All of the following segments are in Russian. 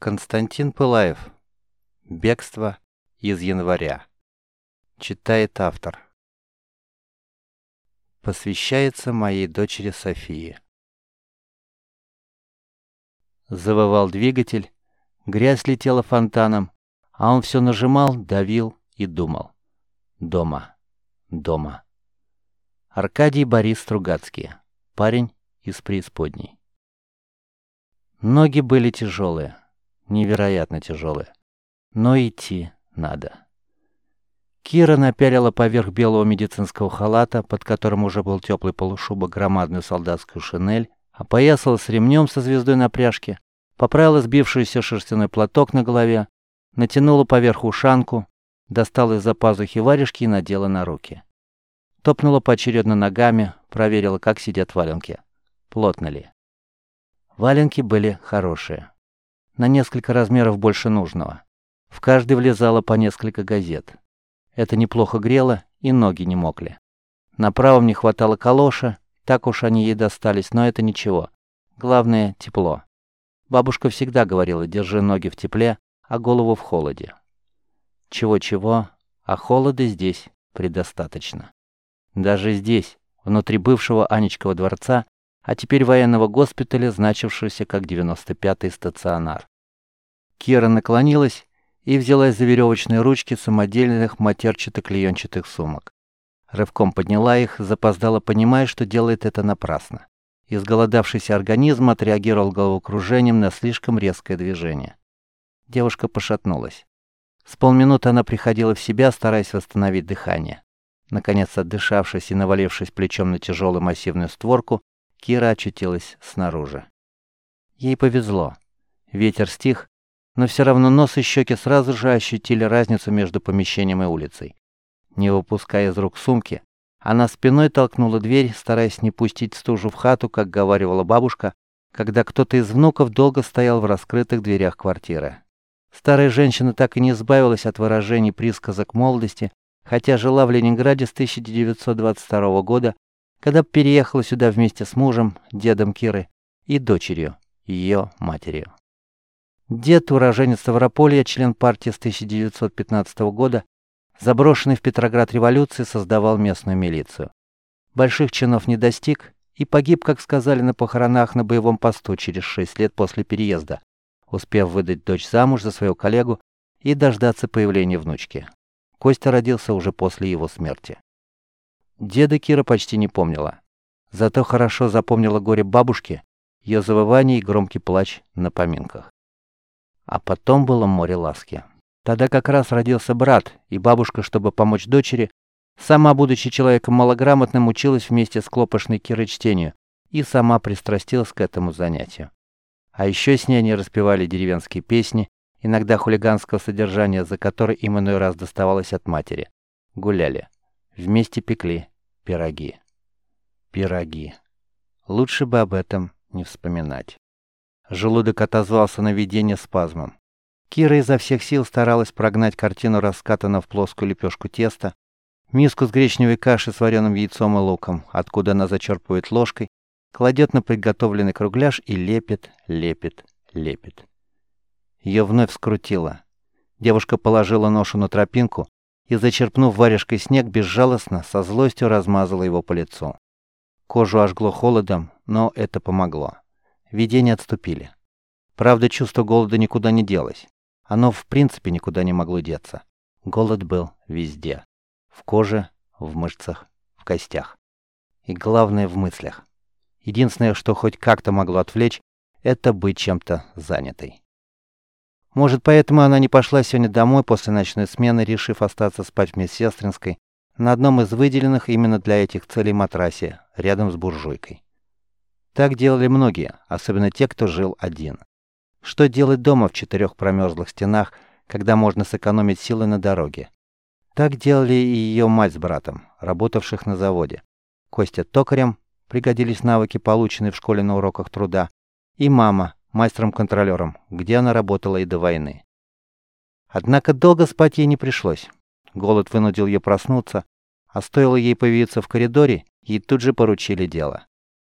Константин Пылаев. Бегство из января. Читает автор. Посвящается моей дочери Софии. Завывал двигатель, грязь летела фонтаном, а он все нажимал, давил и думал. Дома, дома. Аркадий Борис Стругацкий. Парень из преисподней. Ноги были тяжелые невероятно тяжелые. Но идти надо. Кира напялила поверх белого медицинского халата, под которым уже был теплый полушубок, громадную солдатскую шинель, опоясалась ремнем со звездой на пряжке, поправила сбившийся шерстяной платок на голове, натянула поверх ушанку, достала из-за пазухи варежки и надела на руки. Топнула поочередно ногами, проверила, как сидят валенки. Плотно ли. Валенки были хорошие на несколько размеров больше нужного. В каждый влезало по несколько газет. Это неплохо грело, и ноги не мокли. На правом не хватало калоша, так уж они ей достались, но это ничего. Главное — тепло. Бабушка всегда говорила, держи ноги в тепле, а голову в холоде. Чего-чего, а холода здесь предостаточно. Даже здесь, внутри бывшего Анечкова дворца, а теперь военного госпиталя, значившегося как 95-й стационар. Кира наклонилась и взялась за веревочные ручки самодельных матерчато-клеенчатых сумок. Рывком подняла их, запоздала, понимая, что делает это напрасно. Изголодавшийся организм отреагировал головокружением на слишком резкое движение. Девушка пошатнулась. С полминуты она приходила в себя, стараясь восстановить дыхание. Наконец, отдышавшись и навалившись плечом на тяжелую массивную створку, Кира очутилась снаружи. Ей повезло. Ветер стих, но все равно нос и щеки сразу же ощутили разницу между помещением и улицей. Не выпуская из рук сумки, она спиной толкнула дверь, стараясь не пустить стужу в хату, как говаривала бабушка, когда кто-то из внуков долго стоял в раскрытых дверях квартиры. Старая женщина так и не избавилась от выражений присказок молодости, хотя жила в Ленинграде с 1922 года когда переехала сюда вместе с мужем, дедом Киры, и дочерью, ее матерью. Дед, уроженец Ставрополья, член партии с 1915 года, заброшенный в Петроград революции, создавал местную милицию. Больших чинов не достиг и погиб, как сказали на похоронах на боевом посту через шесть лет после переезда, успев выдать дочь замуж за своего коллегу и дождаться появления внучки. Костя родился уже после его смерти. Деда Кира почти не помнила. Зато хорошо запомнила горе бабушки, ее завывание и громкий плач на поминках. А потом было море ласки. Тогда как раз родился брат, и бабушка, чтобы помочь дочери, сама, будучи человеком малограмотным, училась вместе с Клопошной Кирой чтению и сама пристрастилась к этому занятию. А еще с ней они распевали деревенские песни, иногда хулиганского содержания, за которое им иной раз доставалось от матери. Гуляли. Вместе пекли пироги. Пироги. Лучше бы об этом не вспоминать. Желудок отозвался на видение спазмом. Кира изо всех сил старалась прогнать картину раскатанного в плоскую лепешку теста, миску с гречневой кашей с вареным яйцом и луком, откуда она зачерпывает ложкой, кладет на приготовленный кругляш и лепит, лепит, лепит. Ее вновь скрутило. Девушка положила ношу на тропинку, и, зачерпнув варежкой снег, безжалостно, со злостью размазала его по лицу. Кожу ожгло холодом, но это помогло. Видения отступили. Правда, чувство голода никуда не делось. Оно в принципе никуда не могло деться. Голод был везде. В коже, в мышцах, в костях. И главное, в мыслях. Единственное, что хоть как-то могло отвлечь, это быть чем-то занятой. Может, поэтому она не пошла сегодня домой после ночной смены, решив остаться спать в медсестринской, на одном из выделенных именно для этих целей матрасе, рядом с буржуйкой. Так делали многие, особенно те, кто жил один. Что делать дома в четырех промерзлых стенах, когда можно сэкономить силы на дороге? Так делали и ее мать с братом, работавших на заводе. Костя токарем, пригодились навыки, полученные в школе на уроках труда, и мама, мастером-контролером, где она работала и до войны. Однако долго спать ей не пришлось. Голод вынудил ее проснуться, а стоило ей появиться в коридоре, ей тут же поручили дело.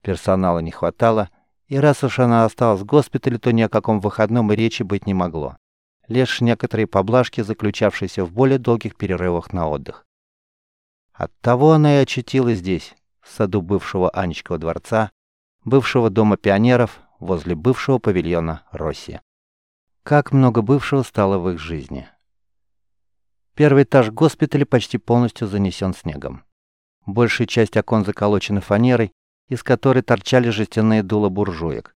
Персонала не хватало, И раз уж она осталась в госпитале, то ни о каком выходном и речи быть не могло. Лишь некоторые поблажки, заключавшиеся в более долгих перерывах на отдых. Оттого она и очутилась здесь, в саду бывшего Анечкова дворца, бывшего дома пионеров, возле бывшего павильона Росси. Как много бывшего стало в их жизни. Первый этаж госпиталя почти полностью занесен снегом. Большая часть окон заколочена фанерой, из которой торчали жестяные дула буржуек.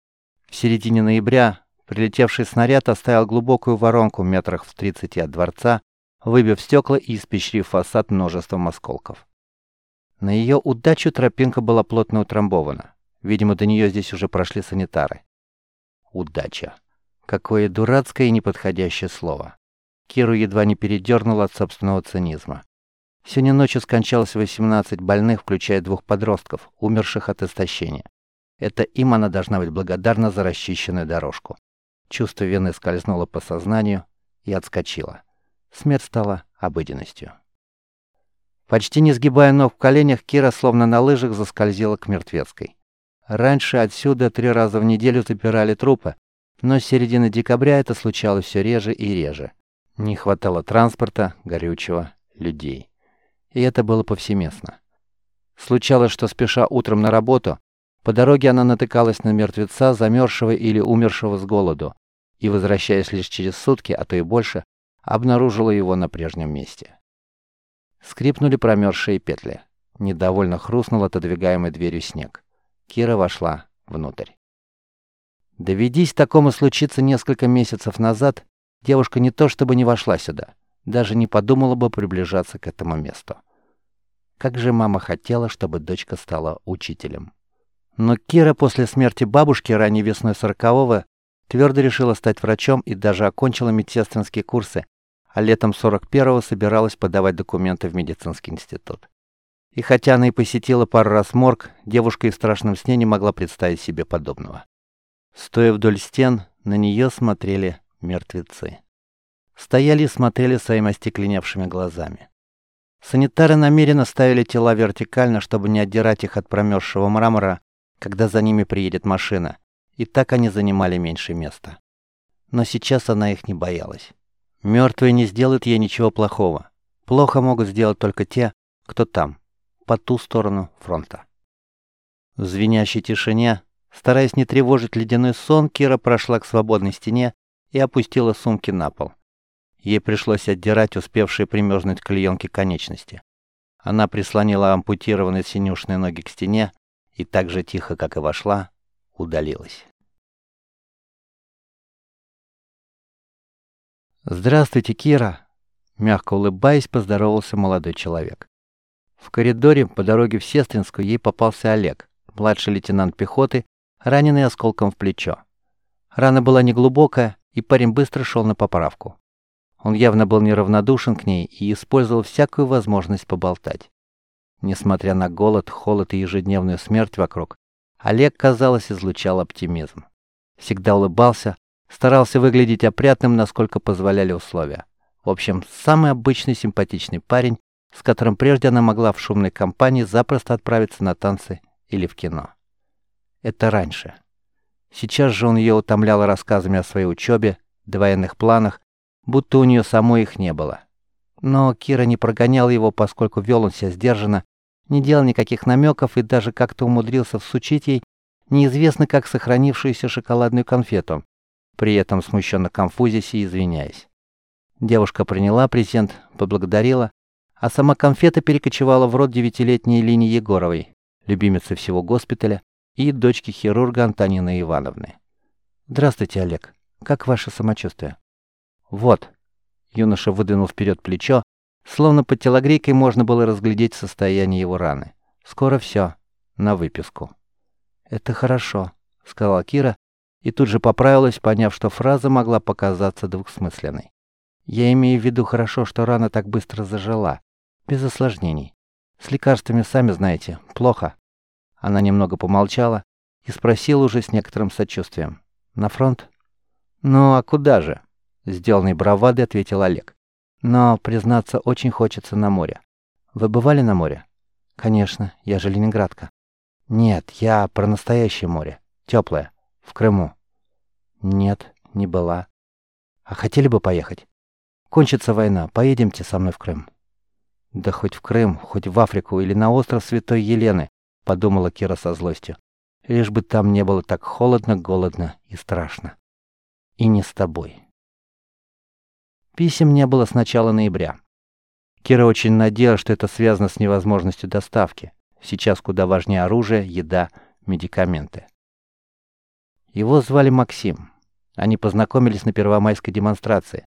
В середине ноября прилетевший снаряд оставил глубокую воронку метрах в 30 от дворца, выбив стекла и испещрив фасад множеством осколков. На ее удачу тропинка была плотно утрамбована. Видимо, до нее здесь уже прошли санитары. Удача. Какое дурацкое и неподходящее слово. Киру едва не передернуло от собственного цинизма. Сегодня ночью скончалось 18 больных, включая двух подростков, умерших от истощения. Это им она должна быть благодарна за расчищенную дорожку. Чувство вины скользнуло по сознанию и отскочило. Смерть стала обыденностью. Почти не сгибая ног в коленях, Кира словно на лыжах заскользила к мертвецкой. Раньше отсюда три раза в неделю запирали трупы, но с середины декабря это случалось все реже и реже. Не хватало транспорта, горючего, людей и это было повсеместно. Случалось, что спеша утром на работу, по дороге она натыкалась на мертвеца, замерзшего или умершего с голоду, и, возвращаясь лишь через сутки, а то и больше, обнаружила его на прежнем месте. Скрипнули промерзшие петли. Недовольно хрустнул отодвигаемой дверью снег. Кира вошла внутрь. Доведись такому случиться несколько месяцев назад, девушка не то чтобы не вошла сюда, даже не подумала бы приближаться к этому месту. Как же мама хотела, чтобы дочка стала учителем. Но Кира после смерти бабушки ранней весной сорокового твердо решила стать врачом и даже окончила медсестринские курсы, а летом 41-го собиралась подавать документы в медицинский институт. И хотя она и посетила пару раз морг, девушка и в страшном сне не могла представить себе подобного. Стоя вдоль стен, на нее смотрели мертвецы стояли и смотрели своими остекленевшими глазами. Санитары намеренно ставили тела вертикально, чтобы не отдирать их от промерзшего мрамора, когда за ними приедет машина, и так они занимали меньше места. Но сейчас она их не боялась. Мертвые не сделают ей ничего плохого. Плохо могут сделать только те, кто там, по ту сторону фронта. В звенящей тишине, стараясь не тревожить ледяной сон, Кира прошла к свободной стене и опустила сумки на пол. Ей пришлось отдирать успевшие примерзнуть клеенки конечности. Она прислонила ампутированные синюшные ноги к стене и так же тихо, как и вошла, удалилась. «Здравствуйте, Кира!» Мягко улыбаясь, поздоровался молодой человек. В коридоре по дороге в Сестринскую ей попался Олег, младший лейтенант пехоты, раненый осколком в плечо. Рана была неглубокая, и парень быстро шел на поправку. Он явно был неравнодушен к ней и использовал всякую возможность поболтать. Несмотря на голод, холод и ежедневную смерть вокруг, Олег, казалось, излучал оптимизм. Всегда улыбался, старался выглядеть опрятным, насколько позволяли условия. В общем, самый обычный симпатичный парень, с которым прежде она могла в шумной компании запросто отправиться на танцы или в кино. Это раньше. Сейчас же он ее утомлял рассказами о своей учебе, двоенных планах будто у нее самой их не было. Но Кира не прогонял его, поскольку вел он себя сдержанно, не делал никаких намеков и даже как-то умудрился всучить ей неизвестно как сохранившуюся шоколадную конфету, при этом смущенно конфузясь и извиняясь. Девушка приняла презент, поблагодарила, а сама конфета перекочевала в рот девятилетней Лини Егоровой, любимицы всего госпиталя и дочки хирурга Антонины Ивановны. «Здравствуйте, Олег. Как ваше самочувствие?» «Вот». Юноша выдвинул вперед плечо, словно под телогрейкой можно было разглядеть состояние его раны. «Скоро все. На выписку». «Это хорошо», — сказала Кира, и тут же поправилась, поняв, что фраза могла показаться двухсмысленной. «Я имею в виду хорошо, что рана так быстро зажила, без осложнений. С лекарствами, сами знаете, плохо». Она немного помолчала и спросила уже с некоторым сочувствием. «На фронт?» «Ну, а куда же?» Сделанной бравадой ответил Олег. Но, признаться, очень хочется на море. Вы бывали на море? Конечно, я же ленинградка. Нет, я про настоящее море. Теплое. В Крыму. Нет, не была. А хотели бы поехать? Кончится война, поедемте со мной в Крым. Да хоть в Крым, хоть в Африку или на остров Святой Елены, подумала Кира со злостью. Лишь бы там не было так холодно, голодно и страшно. И не с тобой. Писем не было с начала ноября. Кира очень надеялась, что это связано с невозможностью доставки. Сейчас куда важнее оружие, еда, медикаменты. Его звали Максим. Они познакомились на первомайской демонстрации.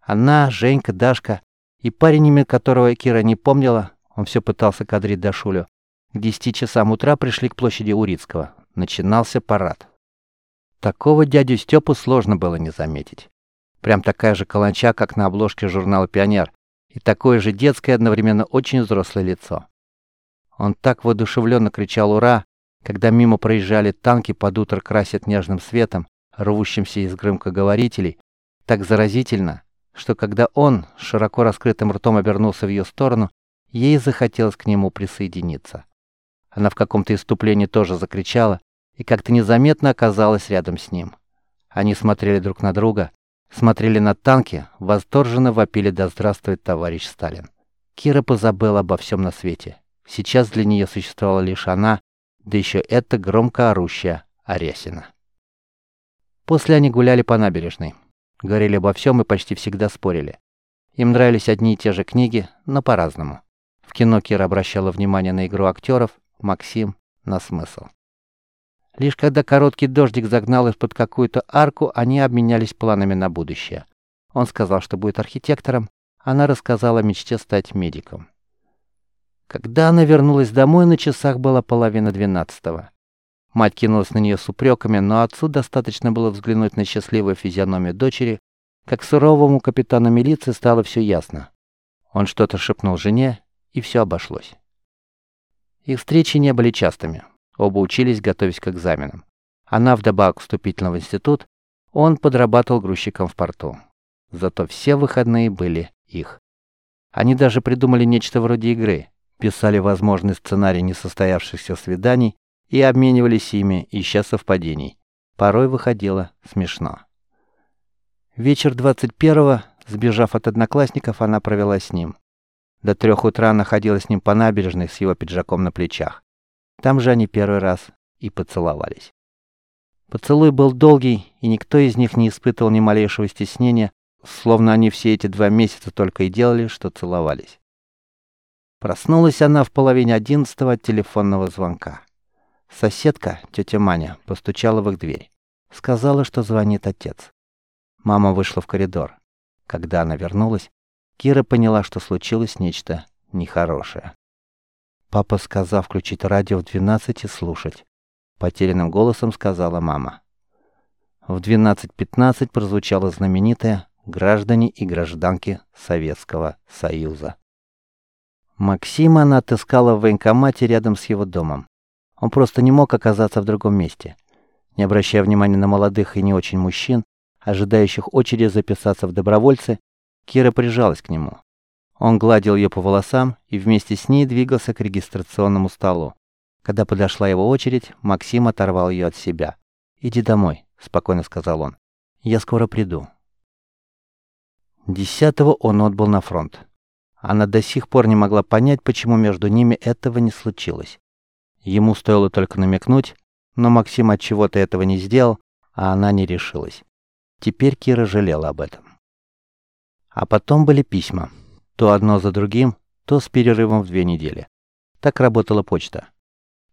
Она, Женька, Дашка и парень, имя которого Кира не помнила, он все пытался кадрить Дашулю, к десяти часам утра пришли к площади Урицкого. Начинался парад. Такого дядю Степу сложно было не заметить. Прям такая же каланча, как на обложке журнала «Пионер», и такое же детское, одновременно очень взрослое лицо. Он так воодушевленно кричал «Ура!», когда мимо проезжали танки под утро красят нежным светом, рвущимся из громкоговорителей, так заразительно, что когда он широко раскрытым ртом обернулся в ее сторону, ей захотелось к нему присоединиться. Она в каком-то иступлении тоже закричала и как-то незаметно оказалась рядом с ним. Они смотрели друг на друга, смотрели на танки, восторженно вопили «Да здравствует товарищ Сталин!». Кира позабыла обо всем на свете. Сейчас для нее существовала лишь она, да еще эта громко орущая Арясина. После они гуляли по набережной. Говорили обо всем и почти всегда спорили. Им нравились одни и те же книги, но по-разному. В кино Кира обращала внимание на игру актеров, Максим на смысл. Лишь когда короткий дождик загнал их под какую-то арку, они обменялись планами на будущее. Он сказал, что будет архитектором, она рассказала о мечте стать медиком. Когда она вернулась домой, на часах была половина двенадцатого. Мать кинулась на нее с упреками, но отцу достаточно было взглянуть на счастливую физиономию дочери, как суровому капитану милиции стало все ясно. Он что-то шепнул жене, и все обошлось. Их встречи не были частыми. Оба учились, готовясь к экзаменам. Она вдобавок вступительно в институт, он подрабатывал грузчиком в порту. Зато все выходные были их. Они даже придумали нечто вроде игры, писали возможный сценарий несостоявшихся свиданий и обменивались ими, ища совпадений. Порой выходило смешно. Вечер 21-го, сбежав от одноклассников, она провела с ним. До трех утра находилась с ним по набережной с его пиджаком на плечах. Там же они первый раз и поцеловались. Поцелуй был долгий, и никто из них не испытывал ни малейшего стеснения, словно они все эти два месяца только и делали, что целовались. Проснулась она в половине одиннадцатого от телефонного звонка. Соседка, тетя Маня, постучала в их дверь. Сказала, что звонит отец. Мама вышла в коридор. Когда она вернулась, Кира поняла, что случилось нечто нехорошее. Папа сказал включить радио в 12 и слушать. Потерянным голосом сказала мама. В 12.15 прозвучало знаменитое «Граждане и гражданки Советского Союза». Максима она отыскала в военкомате рядом с его домом. Он просто не мог оказаться в другом месте. Не обращая внимания на молодых и не очень мужчин, ожидающих очереди записаться в добровольцы, Кира прижалась к нему. Он гладил ее по волосам и вместе с ней двигался к регистрационному столу. Когда подошла его очередь, Максим оторвал ее от себя. «Иди домой», — спокойно сказал он. «Я скоро приду». Десятого он отбыл на фронт. Она до сих пор не могла понять, почему между ними этого не случилось. Ему стоило только намекнуть, но Максим от чего-то этого не сделал, а она не решилась. Теперь Кира жалела об этом. А потом были письма. То одно за другим, то с перерывом в две недели. Так работала почта.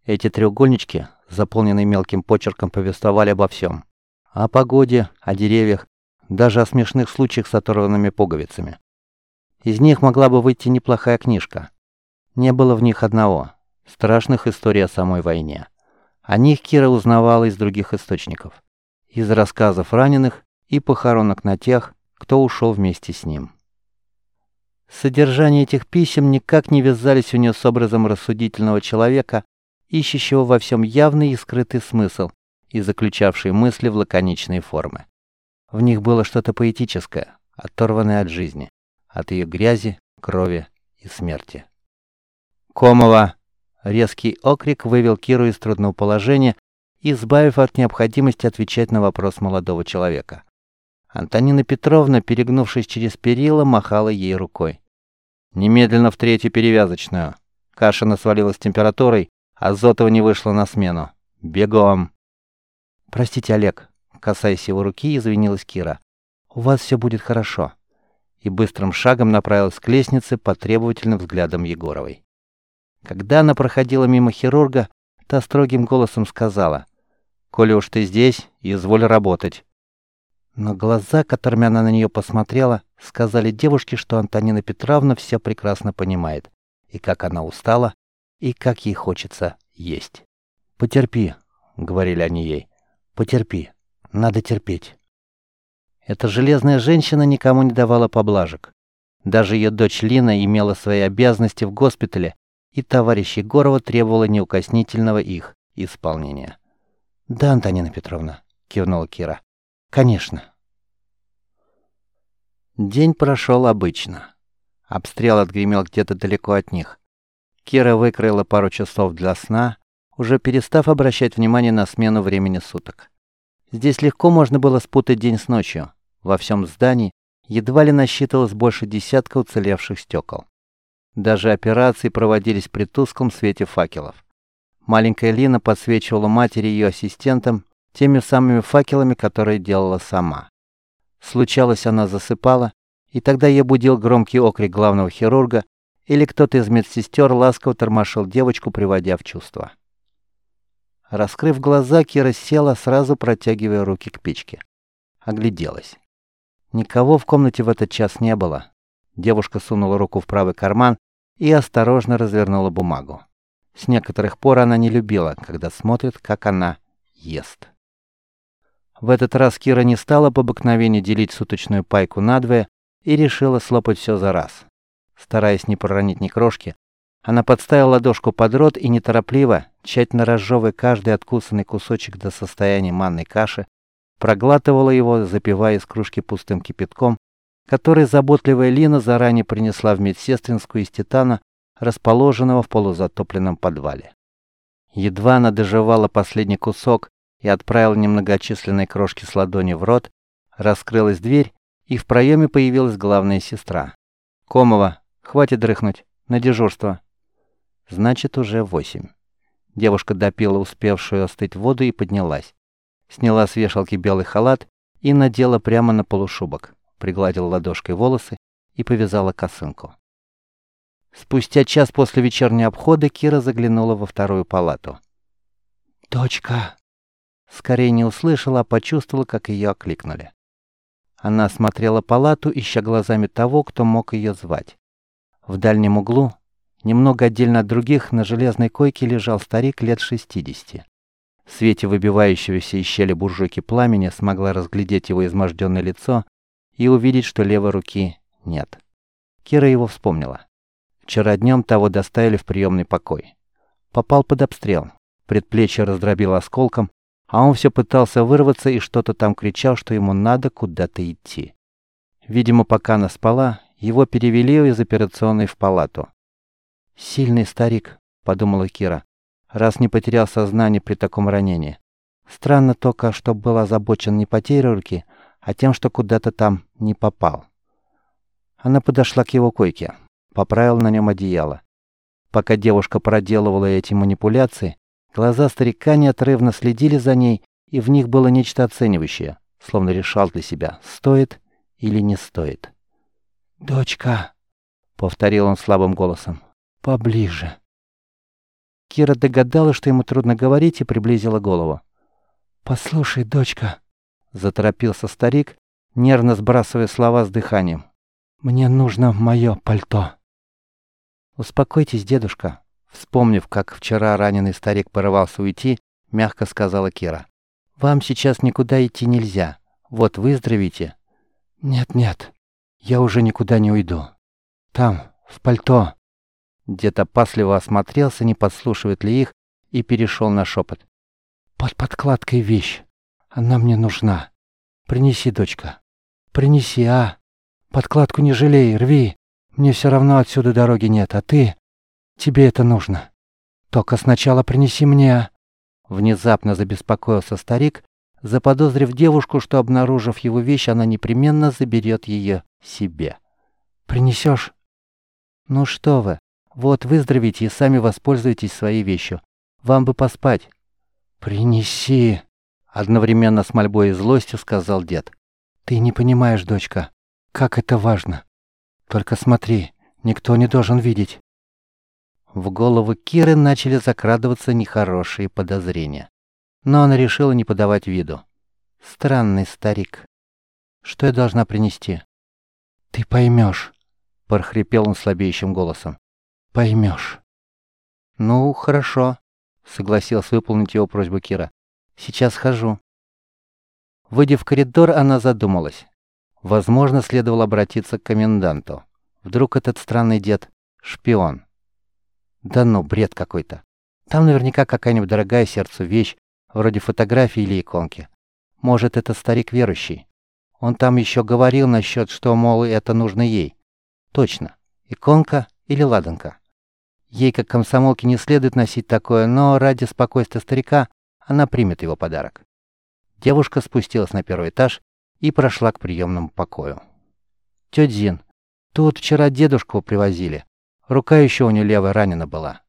Эти треугольнички, заполненные мелким почерком, повествовали обо всем. О погоде, о деревьях, даже о смешных случаях с оторванными пуговицами. Из них могла бы выйти неплохая книжка. Не было в них одного – страшных историй о самой войне. О них Кира узнавала из других источников. Из рассказов раненых и похоронок на тех, кто ушел вместе с ним. Содержание этих писем никак не вязались у нее с образом рассудительного человека, ищущего во всем явный и скрытый смысл и заключавший мысли в лаконичные формы. В них было что-то поэтическое, оторванное от жизни, от ее грязи, крови и смерти. «Комова!» Резкий окрик вывел Киру из трудного положения, избавив от необходимости отвечать на вопрос молодого человека. Антонина Петровна, перегнувшись через перила, махала ей рукой. «Немедленно в третью перевязочную. Кашина свалилась температурой, а Зотова не вышла на смену. Бегом!» «Простите, Олег», касаясь его руки, извинилась Кира. «У вас все будет хорошо». И быстрым шагом направилась к лестнице под требовательным взглядом Егоровой. Когда она проходила мимо хирурга, та строгим голосом сказала, «Коли уж ты здесь, изволь работать». Но глаза, которыми она на нее посмотрела, сказали девушке, что Антонина Петровна все прекрасно понимает, и как она устала, и как ей хочется есть. «Потерпи», — говорили они ей, — «потерпи, надо терпеть». Эта железная женщина никому не давала поблажек. Даже ее дочь Лина имела свои обязанности в госпитале, и товарищ Егорова требовала неукоснительного их исполнения. «Да, Антонина Петровна», — кивнула Кира. «Конечно». День прошел обычно. Обстрел отгремел где-то далеко от них. Кира выкроила пару часов для сна, уже перестав обращать внимание на смену времени суток. Здесь легко можно было спутать день с ночью. Во всем здании едва ли насчитывалось больше десятка уцелевших стекол. Даже операции проводились при тусклом свете факелов. Маленькая Лина подсвечивала матери и ее ассистентам теми самыми факелами, которые делала сама. Случалось, она засыпала, и тогда я будил громкий окрик главного хирурга, или кто-то из медсестер ласково тормошил девочку, приводя в чувство. Раскрыв глаза, Кира села, сразу протягивая руки к печке. Огляделась. Никого в комнате в этот час не было. Девушка сунула руку в правый карман и осторожно развернула бумагу. С некоторых пор она не любила, когда смотрит, как она ест. В этот раз Кира не стала по обыкновению делить суточную пайку надвое и решила слопать все за раз. Стараясь не проронить ни крошки, она подставила ладошку под рот и неторопливо, тщательно разжевывая каждый откусанный кусочек до состояния манной каши, проглатывала его, запивая из кружки пустым кипятком, который заботливая Лина заранее принесла в медсестринскую из титана, расположенного в полузатопленном подвале. Едва она доживала последний кусок и отправила немногочисленные крошки с ладони в рот, раскрылась дверь, и в проеме появилась главная сестра. «Комова, хватит дрыхнуть, на дежурство». Значит, уже восемь. Девушка допила успевшую остыть воду и поднялась. Сняла с вешалки белый халат и надела прямо на полушубок, пригладила ладошкой волосы и повязала косынку. Спустя час после вечернего обхода Кира заглянула во вторую палату. «Дочка!» Скорее не услышала, а почувствовала, как ее окликнули. Она осмотрела палату, ища глазами того, кто мог ее звать. В дальнем углу Немного отдельно от других на железной койке лежал старик лет 60. В свете выбивающегося из щели буржуйки пламени смогла разглядеть его изможденное лицо и увидеть, что левой руки нет. Кира его вспомнила. Вчера днем того доставили в приемный покой. Попал под обстрел. Предплечье раздробило осколком, а он все пытался вырваться и что-то там кричал, что ему надо куда-то идти. Видимо, пока она спала, его перевели из операционной в палату. «Сильный старик», — подумала Кира, раз не потерял сознание при таком ранении. Странно только, что был озабочен не потерей руки, а тем, что куда-то там не попал. Она подошла к его койке, поправила на нем одеяло. Пока девушка проделывала эти манипуляции, глаза старика неотрывно следили за ней, и в них было нечто оценивающее, словно решал для себя, стоит или не стоит. «Дочка», — повторил он слабым голосом, поближе. Кира догадалась, что ему трудно говорить, и приблизила голову. «Послушай, дочка», — заторопился старик, нервно сбрасывая слова с дыханием. «Мне нужно мое пальто». «Успокойтесь, дедушка», — вспомнив, как вчера раненый старик порывался уйти, мягко сказала Кира. «Вам сейчас никуда идти нельзя. Вот выздоровите». «Нет-нет, я уже никуда не уйду. Там, в пальто, Дед опасливо осмотрелся, не подслушивает ли их, и перешел на шепот. «Под подкладкой вещь. Она мне нужна. Принеси, дочка. Принеси, а? Подкладку не жалей, рви. Мне все равно отсюда дороги нет, а ты... Тебе это нужно. Только сначала принеси мне...» Внезапно забеспокоился старик, заподозрив девушку, что, обнаружив его вещь, она непременно заберет ее себе. «Принесешь?» «Ну что вы, вот выздоровите и сами воспользуйтесь своей вещью. Вам бы поспать». «Принеси!» — одновременно с мольбой и злостью сказал дед. «Ты не понимаешь, дочка, как это важно. Только смотри, никто не должен видеть». В голову Киры начали закрадываться нехорошие подозрения. Но она решила не подавать виду. Странный старик. Что я должна принести? Ты поймешь, прохрипел он слабеющим голосом. Поймешь. Ну, хорошо, согласилась выполнить его просьбу Кира. Сейчас хожу. Выйдя в коридор, она задумалась. Возможно, следовало обратиться к коменданту. Вдруг этот странный дед — шпион. Да ну, бред какой-то. Там наверняка какая-нибудь дорогая сердцу вещь, вроде фотографии или иконки. Может, это старик верующий. Он там еще говорил насчет, что, мол, это нужно ей. Точно. Иконка или ладанка. Ей, как комсомолке, не следует носить такое, но ради спокойствия старика она примет его подарок. Девушка спустилась на первый этаж и прошла к приемному покою. «Тетя Зин, тут вчера дедушку привозили. Рука еще у нее левая ранена была.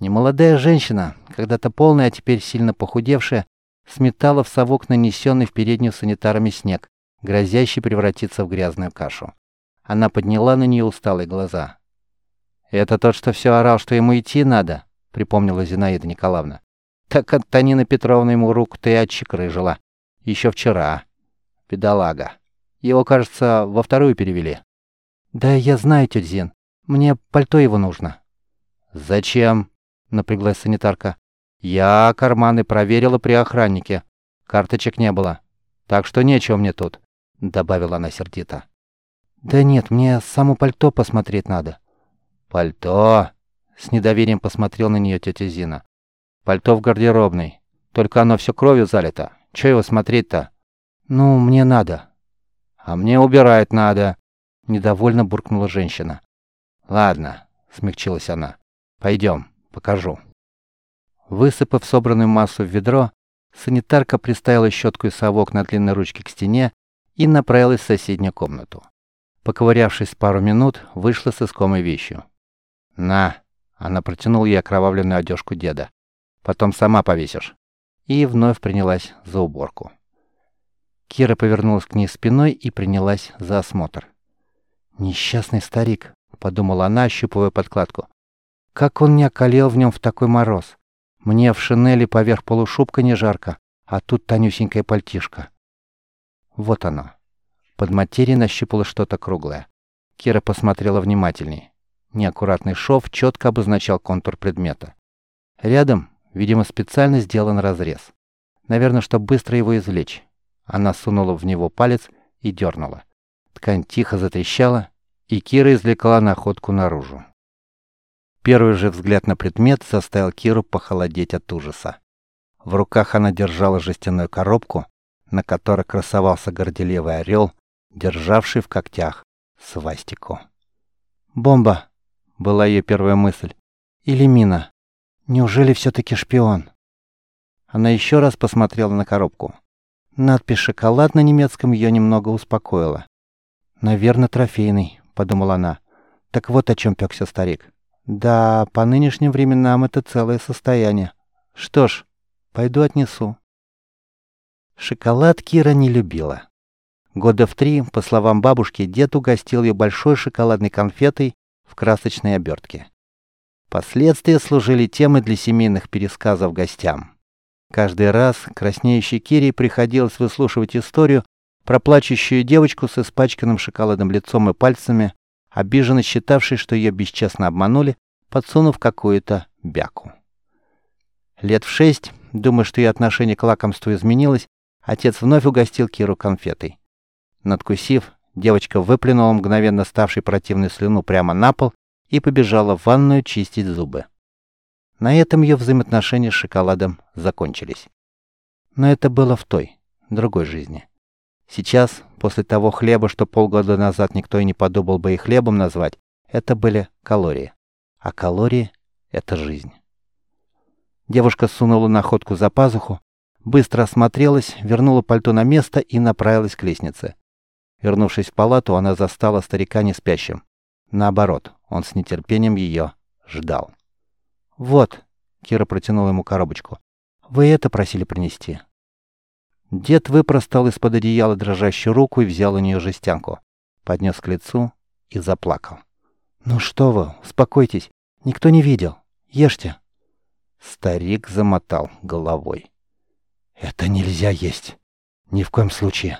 Немолодая женщина, когда-то полная, а теперь сильно похудевшая, сметала в совок нанесенный в переднюю санитарами снег, грозящий превратиться в грязную кашу. Она подняла на нее усталые глаза. «Это тот, что все орал, что ему идти надо?» — припомнила Зинаида Николаевна. «Так от Танины Петровны ему руку-то и отчекрыжила. Еще вчера. Педалага. Его, кажется, во вторую перевели». «Да я знаю, тетя Зин. Мне пальто его нужно». «Зачем?» — напряглась санитарка. «Я карманы проверила при охраннике. Карточек не было. Так что нечего мне тут», — добавила она сердито. «Да нет, мне само пальто посмотреть надо». «Пальто?» — с недоверием посмотрел на нее тетя Зина. «Пальто в гардеробной. Только оно все кровью залито. Че его смотреть-то?» «Ну, мне надо». «А мне убирать надо», — недовольно буркнула женщина. «Ладно», — смягчилась она. «Пойдем, покажу». Высыпав собранную массу в ведро, санитарка приставила щетку и совок на длинной ручке к стене и направилась в соседнюю комнату. Поковырявшись пару минут, вышла с искомой вещью. «На!» — она протянула ей окровавленную одежку деда. «Потом сама повесишь». И вновь принялась за уборку. Кира повернулась к ней спиной и принялась за осмотр. «Несчастный старик», подумала она, ощупывая подкладку. Как он не околел в нем в такой мороз. Мне в шинели поверх полушубка не жарко, а тут тонюсенькая пальтишка. Вот оно. Под материей нащупало что-то круглое. Кира посмотрела внимательней. Неаккуратный шов четко обозначал контур предмета. Рядом, видимо, специально сделан разрез. Наверное, чтобы быстро его извлечь. Она сунула в него палец и дернула. Ткань тихо затрещала, и Кира извлекла находку наружу. Первый же взгляд на предмет заставил Киру похолодеть от ужаса. В руках она держала жестяную коробку, на которой красовался горделивый орел, державший в когтях свастику. «Бомба!» — была ее первая мысль. «Или мина? Неужели все-таки шпион?» Она еще раз посмотрела на коробку. Надпись «Шоколад» на немецком ее немного успокоила. «Наверное, трофейный», — подумала она. «Так вот о чем пекся старик. Да, по нынешним временам это целое состояние. Что ж, пойду отнесу». Шоколад Кира не любила. Года в три, по словам бабушки, дед угостил ее большой шоколадной конфетой в красочной обертке. Последствия служили темой для семейных пересказов гостям. Каждый раз краснеющей Кире приходилось выслушивать историю про плачущую девочку с испачканным шоколадным лицом и пальцами, обиженно считавшей, что ее бесчестно обманули, подсунув какую-то бяку. Лет в шесть, думая, что ее отношение к лакомству изменилось, отец вновь угостил Киру конфетой. Надкусив, девочка выплюнула мгновенно ставший противной слюну прямо на пол и побежала в ванную чистить зубы. На этом ее взаимоотношения с шоколадом закончились. Но это было в той, другой жизни. Сейчас, после того хлеба, что полгода назад никто и не подумал бы и хлебом назвать, это были калории. А калории — это жизнь. Девушка сунула находку за пазуху, быстро осмотрелась, вернула пальто на место и направилась к лестнице. Вернувшись в палату, она застала старика не спящим. Наоборот, он с нетерпением ее ждал. «Вот», — Кира протянула ему коробочку, — «вы это просили принести». Дед выпростал из-под одеяла дрожащую руку и взял у нее жестянку, поднес к лицу и заплакал. «Ну что вы, успокойтесь, никто не видел. Ешьте». Старик замотал головой. «Это нельзя есть. Ни в коем случае.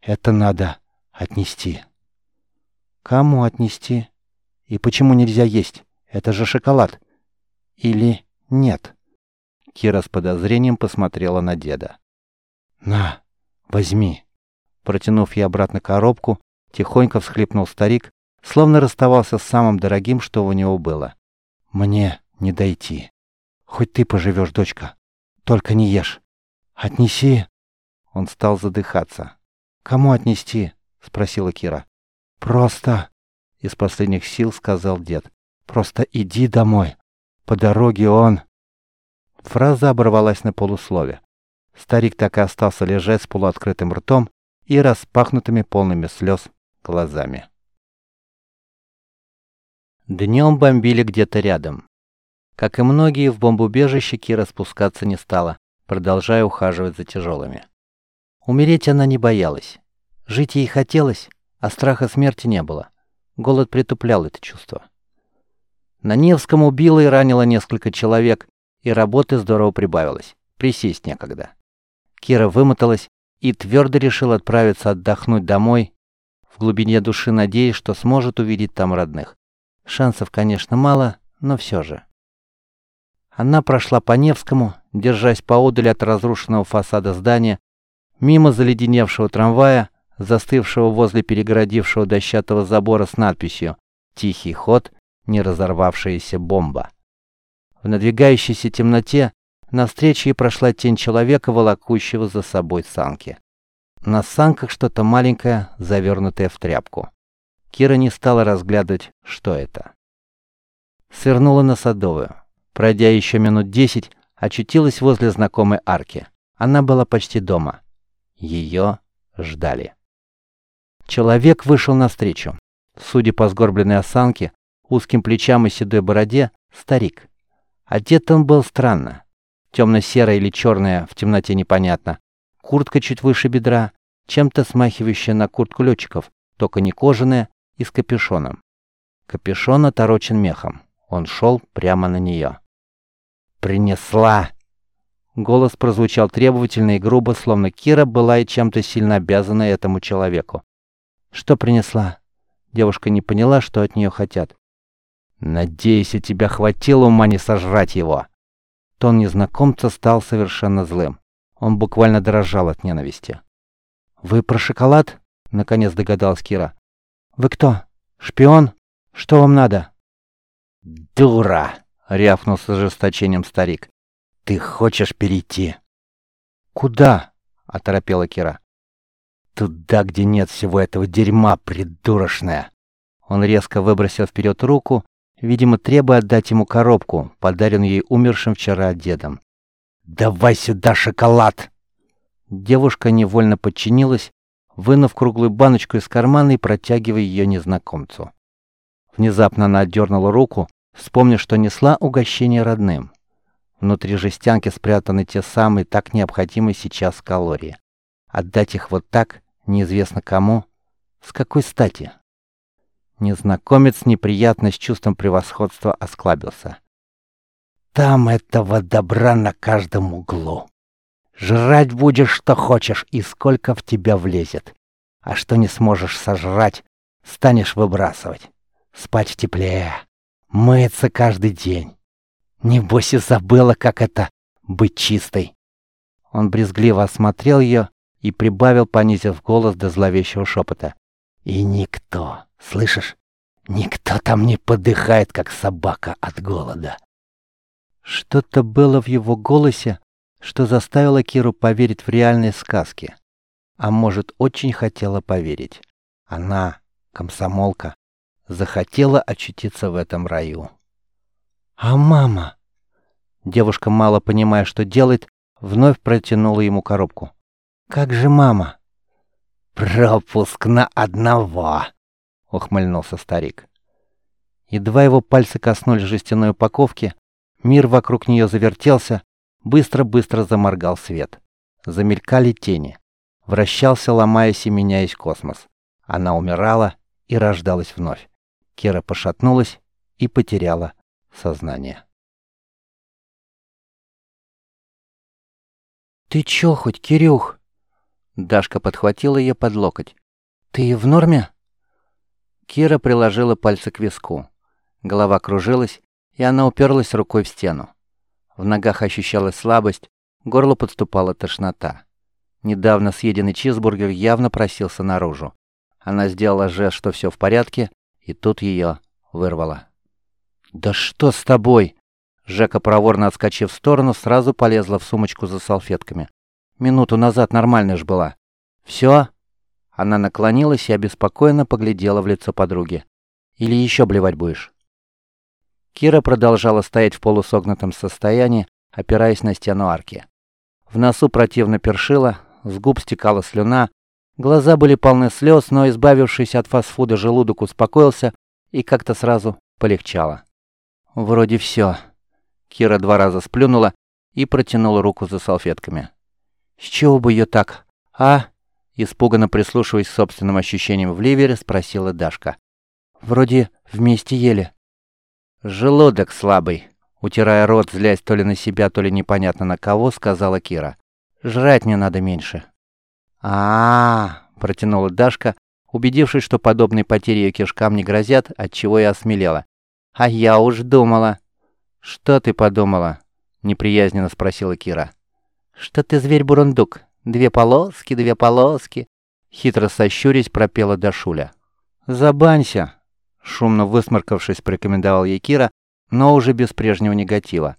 Это надо отнести». «Кому отнести? И почему нельзя есть? Это же шоколад. Или нет?» Кира с подозрением посмотрела на деда. «На, возьми». Протянув ей обратно коробку, тихонько всхлипнул старик, словно расставался с самым дорогим, что у него было. «Мне не дойти. Хоть ты поживешь, дочка. Только не ешь. Отнеси». Он стал задыхаться. «Кому отнести?» — спросила Кира. «Просто...» — из последних сил сказал дед. «Просто иди домой. По дороге он...» Фраза оборвалась на полуслове. Старик так и остался лежать с полуоткрытым ртом и распахнутыми полными слез глазами. Днем бомбили где-то рядом. Как и многие, в бомбоубежище Кира спускаться не стала, продолжая ухаживать за тяжелыми. Умереть она не боялась. Жить ей хотелось, а страха смерти не было. Голод притуплял это чувство. На Невском убило и ранило несколько человек, и работы здорово прибавилось. Присесть некогда. Кира вымоталась и твердо решила отправиться отдохнуть домой, в глубине души надеясь, что сможет увидеть там родных. Шансов, конечно, мало, но все же. Она прошла по Невскому, держась поодаль от разрушенного фасада здания, мимо заледеневшего трамвая, застывшего возле перегородившего дощатого забора с надписью «Тихий ход, не разорвавшаяся бомба». В надвигающейся темноте Навстречу ей прошла тень человека, волокущего за собой санки. На санках что-то маленькое, завернутое в тряпку. Кира не стала разглядывать, что это. Свернула на Садовую. Пройдя еще минут десять, очутилась возле знакомой арки. Она была почти дома. Ее ждали. Человек вышел навстречу. Судя по сгорбленной осанке, узким плечам и седой бороде, старик. Одет он был странно. Темно-серая или черная, в темноте непонятно. Куртка чуть выше бедра, чем-то смахивающая на куртку летчиков, только не кожаная и с капюшоном. Капюшон оторочен мехом. Он шел прямо на нее. «Принесла!» Голос прозвучал требовательно и грубо, словно Кира была и чем-то сильно обязана этому человеку. «Что принесла?» Девушка не поняла, что от нее хотят. «Надеюсь, у тебя хватило ума не сожрать его!» Тон незнакомца стал совершенно злым. Он буквально дрожал от ненависти. «Вы про шоколад?» — наконец догадалась Кира. «Вы кто? Шпион? Что вам надо?» «Дура!» — рявкнул с ожесточением старик. «Ты хочешь перейти?» «Куда?» — оторопела Кира. «Туда, где нет всего этого дерьма, придурочная!» Он резко выбросил вперед руку, видимо, требуя отдать ему коробку, подаренную ей умершим вчера дедом. «Давай сюда шоколад!» Девушка невольно подчинилась, вынув круглую баночку из кармана и протягивая ее незнакомцу. Внезапно она отдернула руку, вспомнив, что несла угощение родным. Внутри жестянки спрятаны те самые так необходимые сейчас калории. Отдать их вот так, неизвестно кому, с какой стати? Незнакомец неприятно с чувством превосходства осклабился. «Там этого добра на каждом углу. Жрать будешь, что хочешь, и сколько в тебя влезет. А что не сможешь сожрать, станешь выбрасывать. Спать теплее, мыться каждый день. Небось и забыла, как это — быть чистой». Он брезгливо осмотрел ее и прибавил, понизив голос до зловещего шепота. «И никто, Слышишь? Никто там не подыхает, как собака от голода. Что-то было в его голосе, что заставило Киру поверить в реальные сказки. А может, очень хотела поверить. Она, комсомолка, захотела очутиться в этом раю. А мама? Девушка, мало понимая, что делает, вновь протянула ему коробку. «Как же мама?» «Пропуск на одного!» — ухмыльнулся старик. Едва его пальцы коснулись жестяной упаковки, мир вокруг нее завертелся, быстро-быстро заморгал свет. Замелькали тени. Вращался, ломаясь и меняясь космос. Она умирала и рождалась вновь. Кира пошатнулась и потеряла сознание. «Ты чё хоть, Кирюх?» Дашка подхватила ее под локоть. «Ты в норме?» Кира приложила пальцы к виску. Голова кружилась, и она уперлась рукой в стену. В ногах ощущалась слабость, горло подступала тошнота. Недавно съеденный чизбургер явно просился наружу. Она сделала жест, что все в порядке, и тут ее вырвало. «Да что с тобой?» Жека, проворно отскочив в сторону, сразу полезла в сумочку за салфетками. «Минуту назад нормальная ж была». «Все?» Она наклонилась и обеспокоенно поглядела в лицо подруги. «Или еще блевать будешь?» Кира продолжала стоять в полусогнутом состоянии, опираясь на стену арки. В носу противно першило, с губ стекала слюна, глаза были полны слез, но, избавившись от фастфуда, желудок успокоился и как-то сразу полегчало. «Вроде все. Кира два раза сплюнула и протянула руку за салфетками. «С чего бы ее так, а?» Испуганно прислушиваясь к собственным ощущениям в ливере, спросила Дашка. «Вроде вместе ели». «Желудок слабый», — утирая рот, злясь то ли на себя, то ли непонятно на кого, сказала Кира. «Жрать мне надо меньше». А, -а, -а протянула Дашка, убедившись, что подобные потери ее кишкам не грозят, отчего и осмелела. «А я уж думала». «Что ты подумала?» — неприязненно спросила Кира. «Что ты зверь-бурундук? Две полоски, две полоски!» Хитро сощурясь, пропела Дашуля. «Забанься!» Шумно высморкавшись, порекомендовал ей Кира, но уже без прежнего негатива.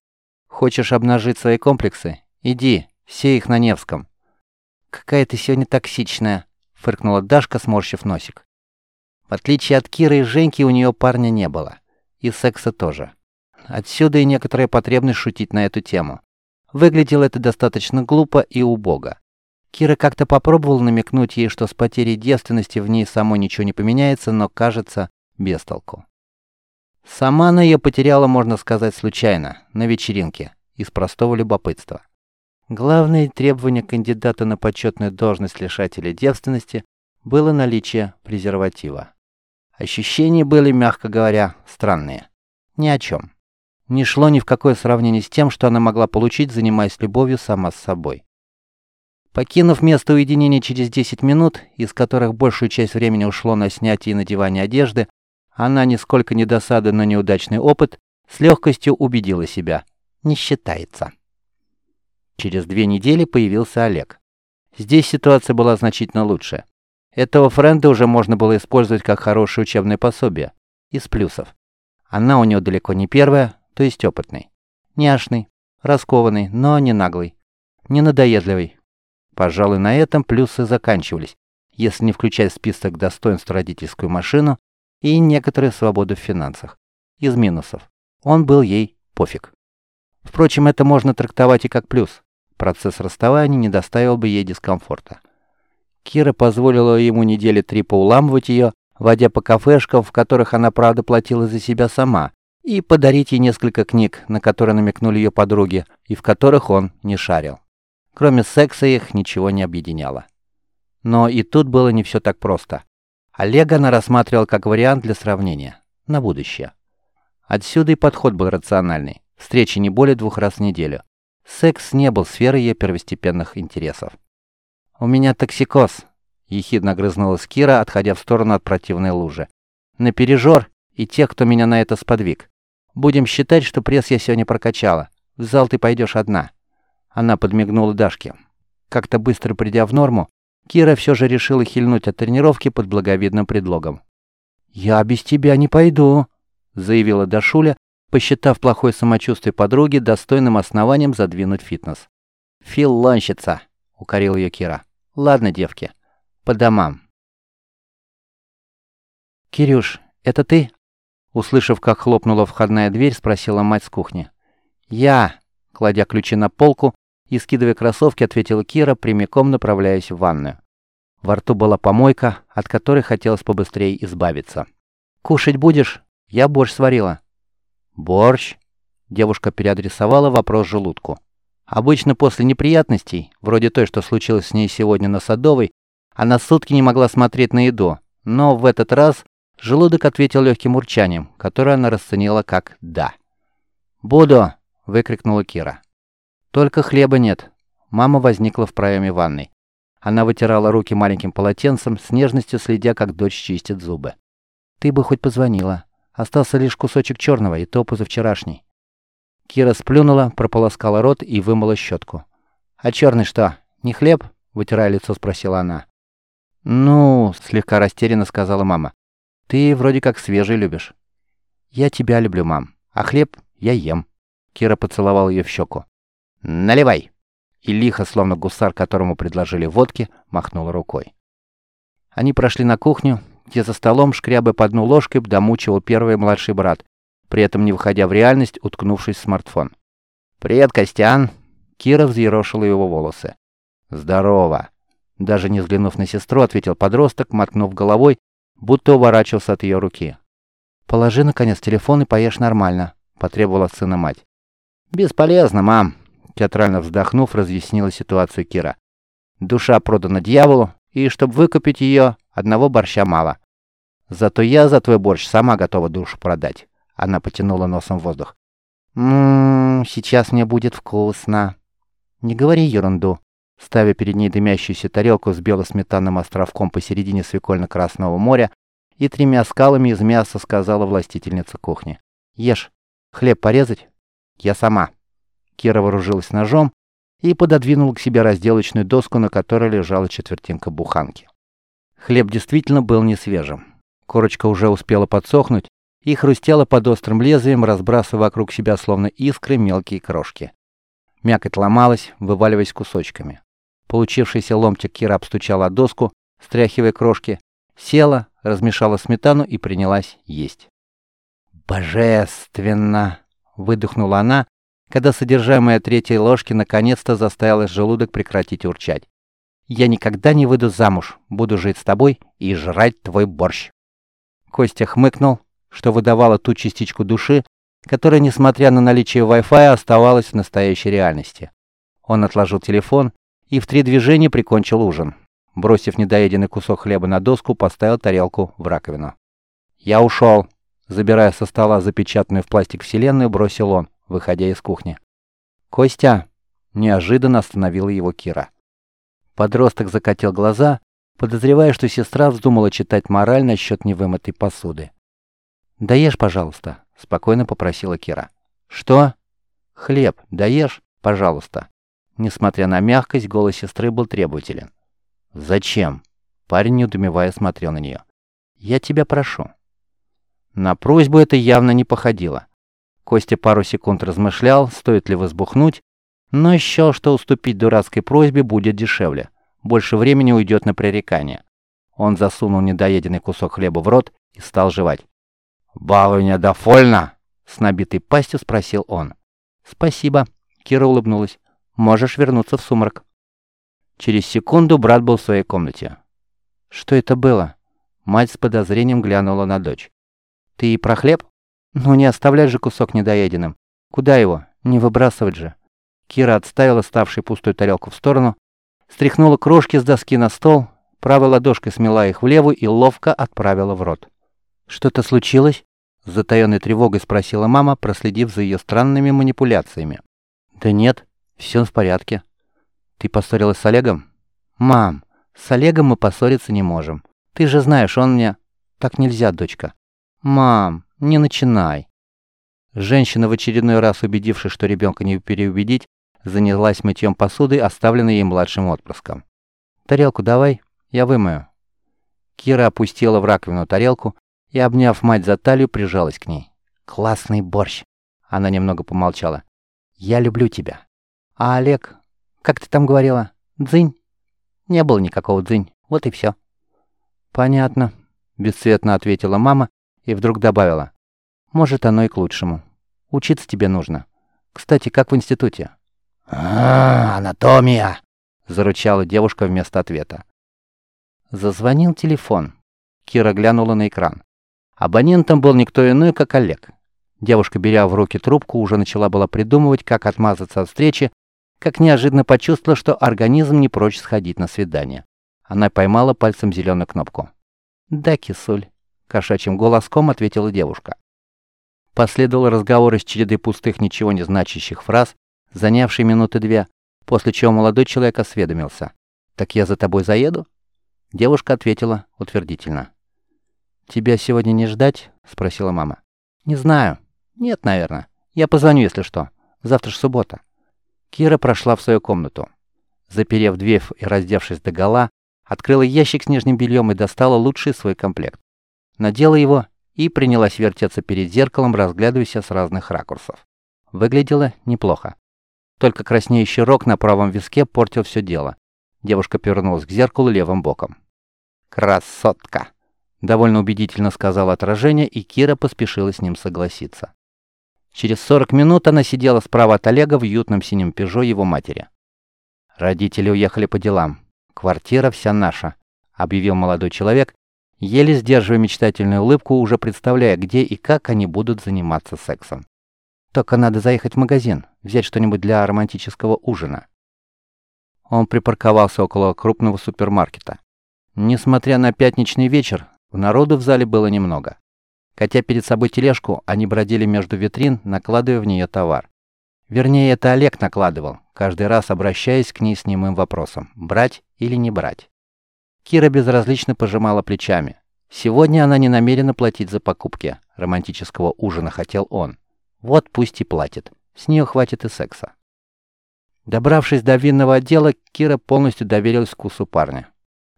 «Хочешь обнажить свои комплексы? Иди, все их на Невском». «Какая ты сегодня токсичная», — фыркнула Дашка, сморщив носик. В отличие от Киры и Женьки, у нее парня не было. И секса тоже. Отсюда и некоторая потребность шутить на эту тему. Выглядело это достаточно глупо и убого. Кира как-то попробовала намекнуть ей, что с потерей девственности в ней самой ничего не поменяется, но, кажется, без толку. Сама она ее потеряла, можно сказать, случайно, на вечеринке, из простого любопытства. Главное требование кандидата на почетную должность лишателя девственности было наличие презерватива. Ощущения были, мягко говоря, странные. Ни о чем. Не шло ни в какое сравнение с тем, что она могла получить, занимаясь любовью сама с собой. Покинув место уединения через 10 минут, из которых большую часть времени ушло на снятие и надевание одежды, она, нисколько не досада на неудачный опыт, с легкостью убедила себя. Не считается. Через две недели появился Олег. Здесь ситуация была значительно лучше. Этого френда уже можно было использовать как хорошее учебное пособие. Из плюсов. Она у него далеко не первая, то есть опытный. Няшный, раскованный, но не наглый. Не надоедливый. Пожалуй, на этом плюсы заканчивались, если не включать список достоинств родительскую машину и некоторую свободу в финансах. Из минусов. Он был ей пофиг. Впрочем, это можно трактовать и как плюс. Процесс расставания не доставил бы ей дискомфорта. Кира позволила ему недели три поуламывать ее, водя по кафешкам, в которых она, правда, платила за себя сама, и подарить ей несколько книг, на которые намекнули ее подруги, и в которых он не шарил. Кроме секса их ничего не объединяло. Но и тут было не все так просто. Олега она рассматривала как вариант для сравнения. На будущее. Отсюда и подход был рациональный. Встречи не более двух раз в неделю. Секс не был сферой ее первостепенных интересов. «У меня токсикоз», — ехидно грызнулась Кира, отходя в сторону от противной лужи. «На пережор и тех, кто меня на это сподвиг. Будем считать, что пресс я сегодня прокачала. В зал ты пойдешь одна». Она подмигнула Дашке. Как-то быстро придя в норму, Кира все же решила хильнуть от тренировки под благовидным предлогом. «Я без тебя не пойду», — заявила Дашуля, посчитав плохое самочувствие подруги достойным основанием задвинуть фитнес. «Филонщица», — укорил ее Кира. «Ладно, девки, по домам». «Кирюш, это ты?» Услышав, как хлопнула входная дверь, спросила мать с кухни. «Я», Кладя ключи на полку и скидывая кроссовки, ответила Кира, прямиком направляясь в ванную. Во рту была помойка, от которой хотелось побыстрее избавиться. «Кушать будешь? Я борщ сварила». «Борщ?» Девушка переадресовала вопрос желудку. Обычно после неприятностей, вроде той, что случилось с ней сегодня на Садовой, она сутки не могла смотреть на еду, но в этот раз желудок ответил легким урчанием, которое она расценила как «да». «Буду!» — выкрикнула Кира. «Только хлеба нет». Мама возникла в проеме ванной. Она вытирала руки маленьким полотенцем, с нежностью следя, как дочь чистит зубы. «Ты бы хоть позвонила. Остался лишь кусочек черного, и то позавчерашний». Кира сплюнула, прополоскала рот и вымыла щетку. «А черный что, не хлеб?» — вытирая лицо, спросила она. «Ну...» — слегка растерянно сказала мама. «Ты вроде как свежий любишь». «Я тебя люблю, мам. А хлеб я ем». Кира поцеловал ее в щеку. «Наливай!» И лихо, словно гусар, которому предложили водки, махнула рукой. Они прошли на кухню, где за столом, шкрябы по дну ложкой, домучивал первый младший брат, при этом не выходя в реальность, уткнувшись в смартфон. «Привет, Костян!» Кира взъерошила его волосы. «Здорово!» Даже не взглянув на сестру, ответил подросток, мотнув головой, будто уворачивался от ее руки. «Положи, наконец, телефон и поешь нормально», — потребовала сына мать. «Бесполезно, мам», — театрально вздохнув, разъяснила ситуацию Кира. «Душа продана дьяволу, и чтобы выкупить ее, одного борща мало. Зато я за твой борщ сама готова душу продать». Она потянула носом воздух. «Ммм, сейчас мне будет вкусно». «Не говори ерунду», ставя перед ней дымящуюся тарелку с белосметанным островком посередине свекольно-красного моря и тремя скалами из мяса, сказала властительница кухни. «Ешь. Хлеб порезать?» «Я сама». Кира вооружилась ножом и пододвинула к себе разделочную доску, на которой лежала четвертинка буханки. Хлеб действительно был не свежим. Корочка уже успела подсохнуть, и хрустела под острым лезвием, разбрасывая вокруг себя словно искры мелкие крошки. Мякоть ломалась, вываливаясь кусочками. Получившийся ломтик Кира обстучала доску, стряхивая крошки, села, размешала сметану и принялась есть. «Божественно!» — выдохнула она, когда содержимое третьей ложки наконец-то заставило желудок прекратить урчать. «Я никогда не выйду замуж, буду жить с тобой и жрать твой борщ». Костя хмыкнул, что выдавало ту частичку души, которая, несмотря на наличие Wi-Fi, оставалась в настоящей реальности. Он отложил телефон и в три движения прикончил ужин. Бросив недоеденный кусок хлеба на доску, поставил тарелку в раковину. «Я ушел!» Забирая со стола запечатанную в пластик вселенную, бросил он, выходя из кухни. «Костя!» Неожиданно остановила его Кира. Подросток закатил глаза, подозревая, что сестра вздумала читать мораль насчет невымытой посуды. «Доешь, пожалуйста», — спокойно попросила Кира. «Что?» «Хлеб, доешь, пожалуйста». Несмотря на мягкость, голос сестры был требователен. «Зачем?» Парень, недумевая, смотрел на нее. «Я тебя прошу». На просьбу это явно не походило. Костя пару секунд размышлял, стоит ли возбухнуть, но счел, что уступить дурацкой просьбе будет дешевле. Больше времени уйдет на пререкание. Он засунул недоеденный кусок хлеба в рот и стал жевать. «Балуйня довольна?» — с набитой пастью спросил он. «Спасибо», — Кира улыбнулась. «Можешь вернуться в сумрак». Через секунду брат был в своей комнате. «Что это было?» Мать с подозрением глянула на дочь. «Ты и про хлеб? Ну не оставлять же кусок недоеденным. Куда его? Не выбрасывать же». Кира отставила ставшую пустую тарелку в сторону, стряхнула крошки с доски на стол, правой ладошкой смела их в левую и ловко отправила в рот. «Что-то случилось?» — с затаенной тревогой спросила мама, проследив за ее странными манипуляциями. «Да нет, все в порядке». «Ты поссорилась с Олегом?» «Мам, с Олегом мы поссориться не можем. Ты же знаешь, он мне...» «Так нельзя, дочка». «Мам, не начинай». Женщина, в очередной раз убедившись, что ребенка не переубедить, занялась мытьем посуды, оставленной ей младшим отпрыском. «Тарелку давай, я вымою». Кира опустила в раковину тарелку, и, обняв мать за талию, прижалась к ней. «Классный борщ!» Она немного помолчала. «Я люблю тебя». «А Олег? Как ты там говорила? Дзынь?» «Не было никакого дзынь. Вот и все». «Понятно», — бесцветно ответила мама и вдруг добавила. «Может, оно и к лучшему. Учиться тебе нужно. Кстати, как в институте?» «А, анатомия!» — зарычала девушка вместо ответа. Зазвонил телефон. Кира глянула на экран. Абонентом был никто иной, как Олег. Девушка, беря в руки трубку, уже начала была придумывать, как отмазаться от встречи, как неожиданно почувствовала, что организм не прочь сходить на свидание. Она поймала пальцем зеленую кнопку. «Да, кисуль», — кошачьим голоском ответила девушка. Последовал разговор из череды пустых, ничего не значащих фраз, занявший минуты две, после чего молодой человек осведомился. «Так я за тобой заеду?» Девушка ответила утвердительно. «Тебя сегодня не ждать?» — спросила мама. «Не знаю. Нет, наверное. Я позвоню, если что. Завтра ж суббота». Кира прошла в свою комнату. Заперев дверь и раздевшись догола, открыла ящик с нижним бельем и достала лучший свой комплект. Надела его и принялась вертеться перед зеркалом, разглядывая с разных ракурсов. Выглядело неплохо. Только краснеющий рог на правом виске портил все дело. Девушка повернулась к зеркалу левым боком. «Красотка!» — довольно убедительно сказал отражение, и Кира поспешила с ним согласиться. Через 40 минут она сидела справа от Олега в уютном синем пежо его матери. Родители уехали по делам. Квартира вся наша, объявил молодой человек, еле сдерживая мечтательную улыбку, уже представляя, где и как они будут заниматься сексом. Только надо заехать в магазин, взять что-нибудь для романтического ужина. Он припарковался около крупного супермаркета. Несмотря на пятничный вечер, народу в зале было немного. Катя перед собой тележку, они бродили между витрин, накладывая в нее товар. Вернее, это Олег накладывал, каждый раз обращаясь к ней с немым вопросом, брать или не брать. Кира безразлично пожимала плечами. Сегодня она не намерена платить за покупки. Романтического ужина хотел он. Вот пусть и платит. С нее хватит и секса. Добравшись до винного отдела, Кира полностью доверилась вкусу парня.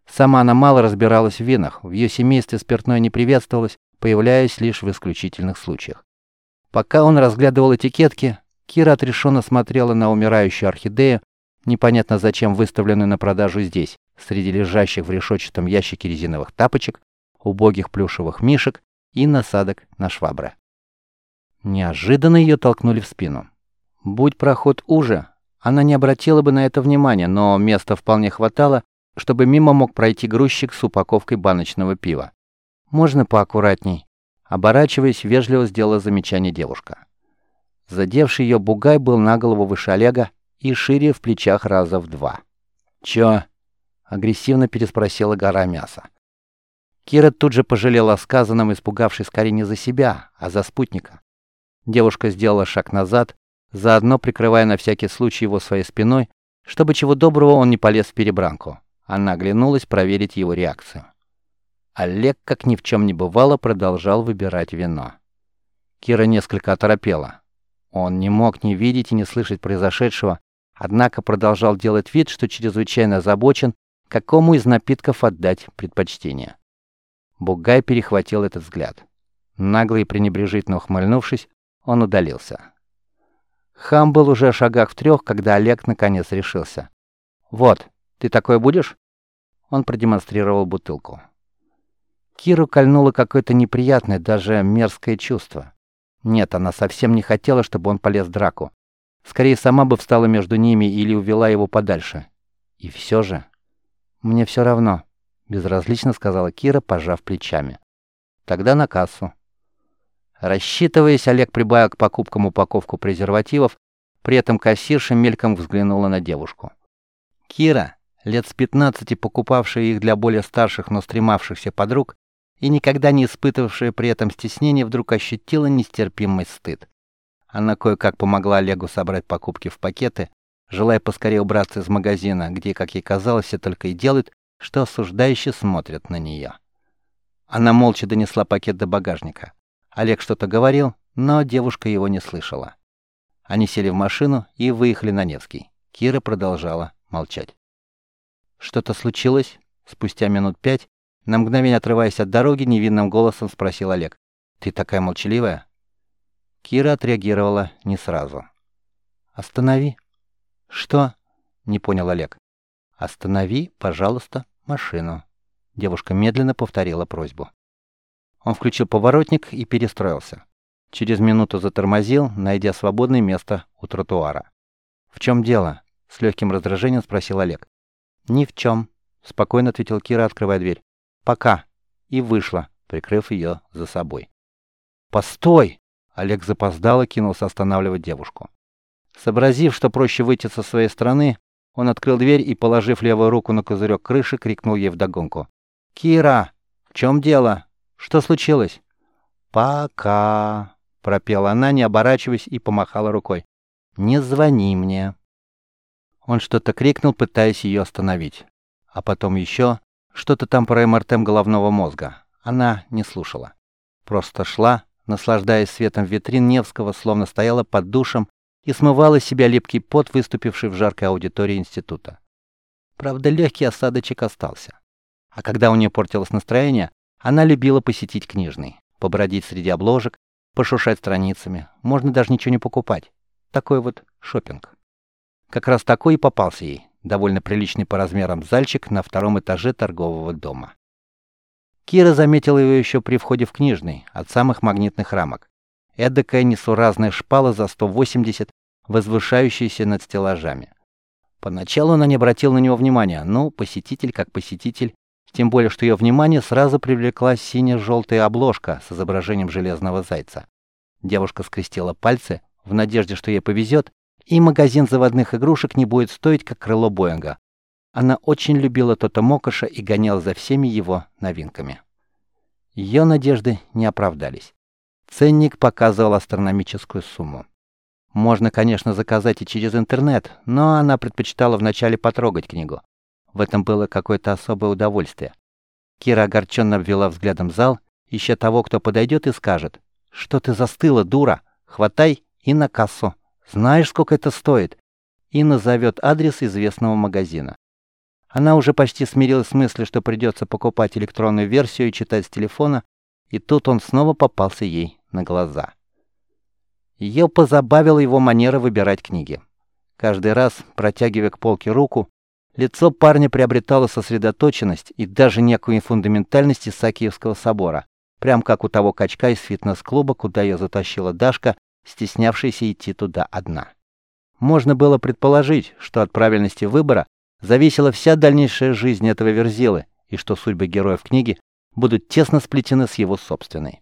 Сама она мало разбиралась в винах, в ее семействе спиртное не приветствовалось, появляясь лишь в исключительных случаях. Пока он разглядывал этикетки, Кира отрешенно смотрела на умирающую орхидею, непонятно зачем выставленную на продажу здесь, среди лежащих в решетчатом ящике резиновых тапочек, убогих плюшевых мишек и насадок на швабры. Неожиданно ее толкнули в спину. Будь проход уже, она не обратила бы на это внимания, но места вполне хватало, чтобы мимо мог пройти грузчик с упаковкой баночного пива. «Можно поаккуратней?» Оборачиваясь, вежливо сделала замечание девушка. Задевший ее бугай был на голову выше Олега и шире в плечах раза в два. «Чё?» — агрессивно переспросила гора мяса. Кира тут же пожалела о сказанном, испугавшись скорее не за себя, а за спутника. Девушка сделала шаг назад, заодно прикрывая на всякий случай его своей спиной, чтобы чего доброго он не полез в перебранку. Она оглянулась проверить его реакцию. Олег, как ни в чем не бывало, продолжал выбирать вино. Кира несколько оторопела. Он не мог ни видеть и не слышать произошедшего, однако продолжал делать вид, что чрезвычайно озабочен, какому из напитков отдать предпочтение. Бугай перехватил этот взгляд. Нагло и пренебрежительно ухмыльнувшись, он удалился. Хам был уже о шагах в трех, когда Олег наконец решился. «Вот, ты такое будешь?» Он продемонстрировал бутылку. Киру кольнуло какое-то неприятное, даже мерзкое чувство. Нет, она совсем не хотела, чтобы он полез в драку. Скорее, сама бы встала между ними или увела его подальше. И все же... «Мне все равно», — безразлично сказала Кира, пожав плечами. «Тогда на кассу». Рассчитываясь, Олег прибавил к покупкам упаковку презервативов, при этом кассирша мельком взглянула на девушку. Кира, лет с 15 покупавшая их для более старших, но стремавшихся подруг, и никогда не испытывавшая при этом стеснения, вдруг ощутила нестерпимый стыд. Она кое-как помогла Олегу собрать покупки в пакеты, желая поскорее убраться из магазина, где, как ей казалось, все только и делают, что осуждающе смотрят на нее. Она молча донесла пакет до багажника. Олег что-то говорил, но девушка его не слышала. Они сели в машину и выехали на Невский. Кира продолжала молчать. «Что-то случилось?» Спустя минут пять, на мгновение отрываясь от дороги, невинным голосом спросил Олег. «Ты такая молчаливая?» Кира отреагировала не сразу. «Останови». «Что?» — не понял Олег. «Останови, пожалуйста, машину». Девушка медленно повторила просьбу. Он включил поворотник и перестроился. Через минуту затормозил, найдя свободное место у тротуара. «В чем дело?» — с легким раздражением спросил Олег. «Ни в чем», — спокойно ответил Кира, открывая дверь. «Пока». И вышла, прикрыв ее за собой. «Постой!» — Олег запоздало кинулся останавливать девушку. Сообразив, что проще выйти со своей стороны, он открыл дверь и, положив левую руку на козырек крыши, крикнул ей вдогонку. «Кира, в чем дело? Что случилось?» «Пока», — пропела она, не оборачиваясь, и помахала рукой. «Не звони мне». Он что-то крикнул, пытаясь ее остановить. А потом еще что-то там про МРТ головного мозга. Она не слушала. Просто шла, наслаждаясь светом витрин Невского, словно стояла под душем и смывала себя липкий пот, выступивший в жаркой аудитории института. Правда, легкий осадочек остался. А когда у нее портилось настроение, она любила посетить книжный, побродить среди обложек, пошуршать страницами, можно даже ничего не покупать. Такой вот шопинг. Как раз такой и попался ей, довольно приличный по размерам зальчик на втором этаже торгового дома. Кира заметила его еще при входе в книжный, от самых магнитных рамок. Эдакая несуразная шпала за 180, возвышающаяся над стеллажами. Поначалу она не обратила на него внимания, ну, посетитель как посетитель, тем более, что ее внимание сразу привлекла сине-желтая обложка с изображением железного зайца. Девушка скрестила пальцы в надежде, что ей повезет, и магазин заводных игрушек не будет стоить, как крыло Боинга. Она очень любила Тота Мокоша и гоняла за всеми его новинками. Ее надежды не оправдались. Ценник показывал астрономическую сумму. Можно, конечно, заказать и через интернет, но она предпочитала вначале потрогать книгу. В этом было какое-то особое удовольствие. Кира огорченно обвела взглядом зал, ища того, кто подойдет и скажет. «Что ты застыла, дура? Хватай и на кассу. Знаешь, сколько это стоит?» И назовет адрес известного магазина. Она уже почти смирилась с мыслью, что придется покупать электронную версию и читать с телефона, и тут он снова попался ей на глаза. Ее позабавила его манера выбирать книги. Каждый раз, протягивая к полке руку, лицо парня приобретало сосредоточенность и даже некую фундаментальность Исаакиевского собора, прям как у того качка из фитнес-клуба, куда ее затащила Дашка, стеснявшаяся идти туда одна. Можно было предположить, что от правильности выбора зависела вся дальнейшая жизнь этого верзилы, и что судьбы героев книги будут тесно сплетены с его собственной.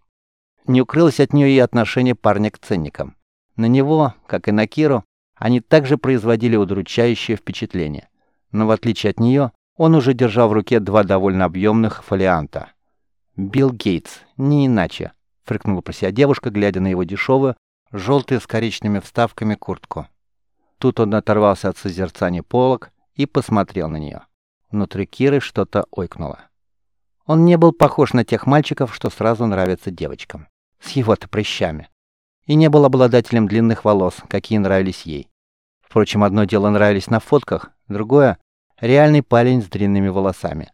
Не укрылось от нее и отношение парня к ценникам. На него, как и на Киру, они также производили удручающее впечатление. Но в отличие от нее, он уже держал в руке два довольно объемных фолианта. «Билл Гейтс, не иначе», — фрыкнула про себя девушка, глядя на его дешевую, желтую с коричневыми вставками куртку. Тут он оторвался от созерцания полок и посмотрел на нее. Внутри Киры что-то ойкнуло. Он не был похож на тех мальчиков, что сразу нравятся девочкам. С его-то прыщами. И не был обладателем длинных волос, какие нравились ей. Впрочем, одно дело нравились на фотках, другое — реальный парень с длинными волосами.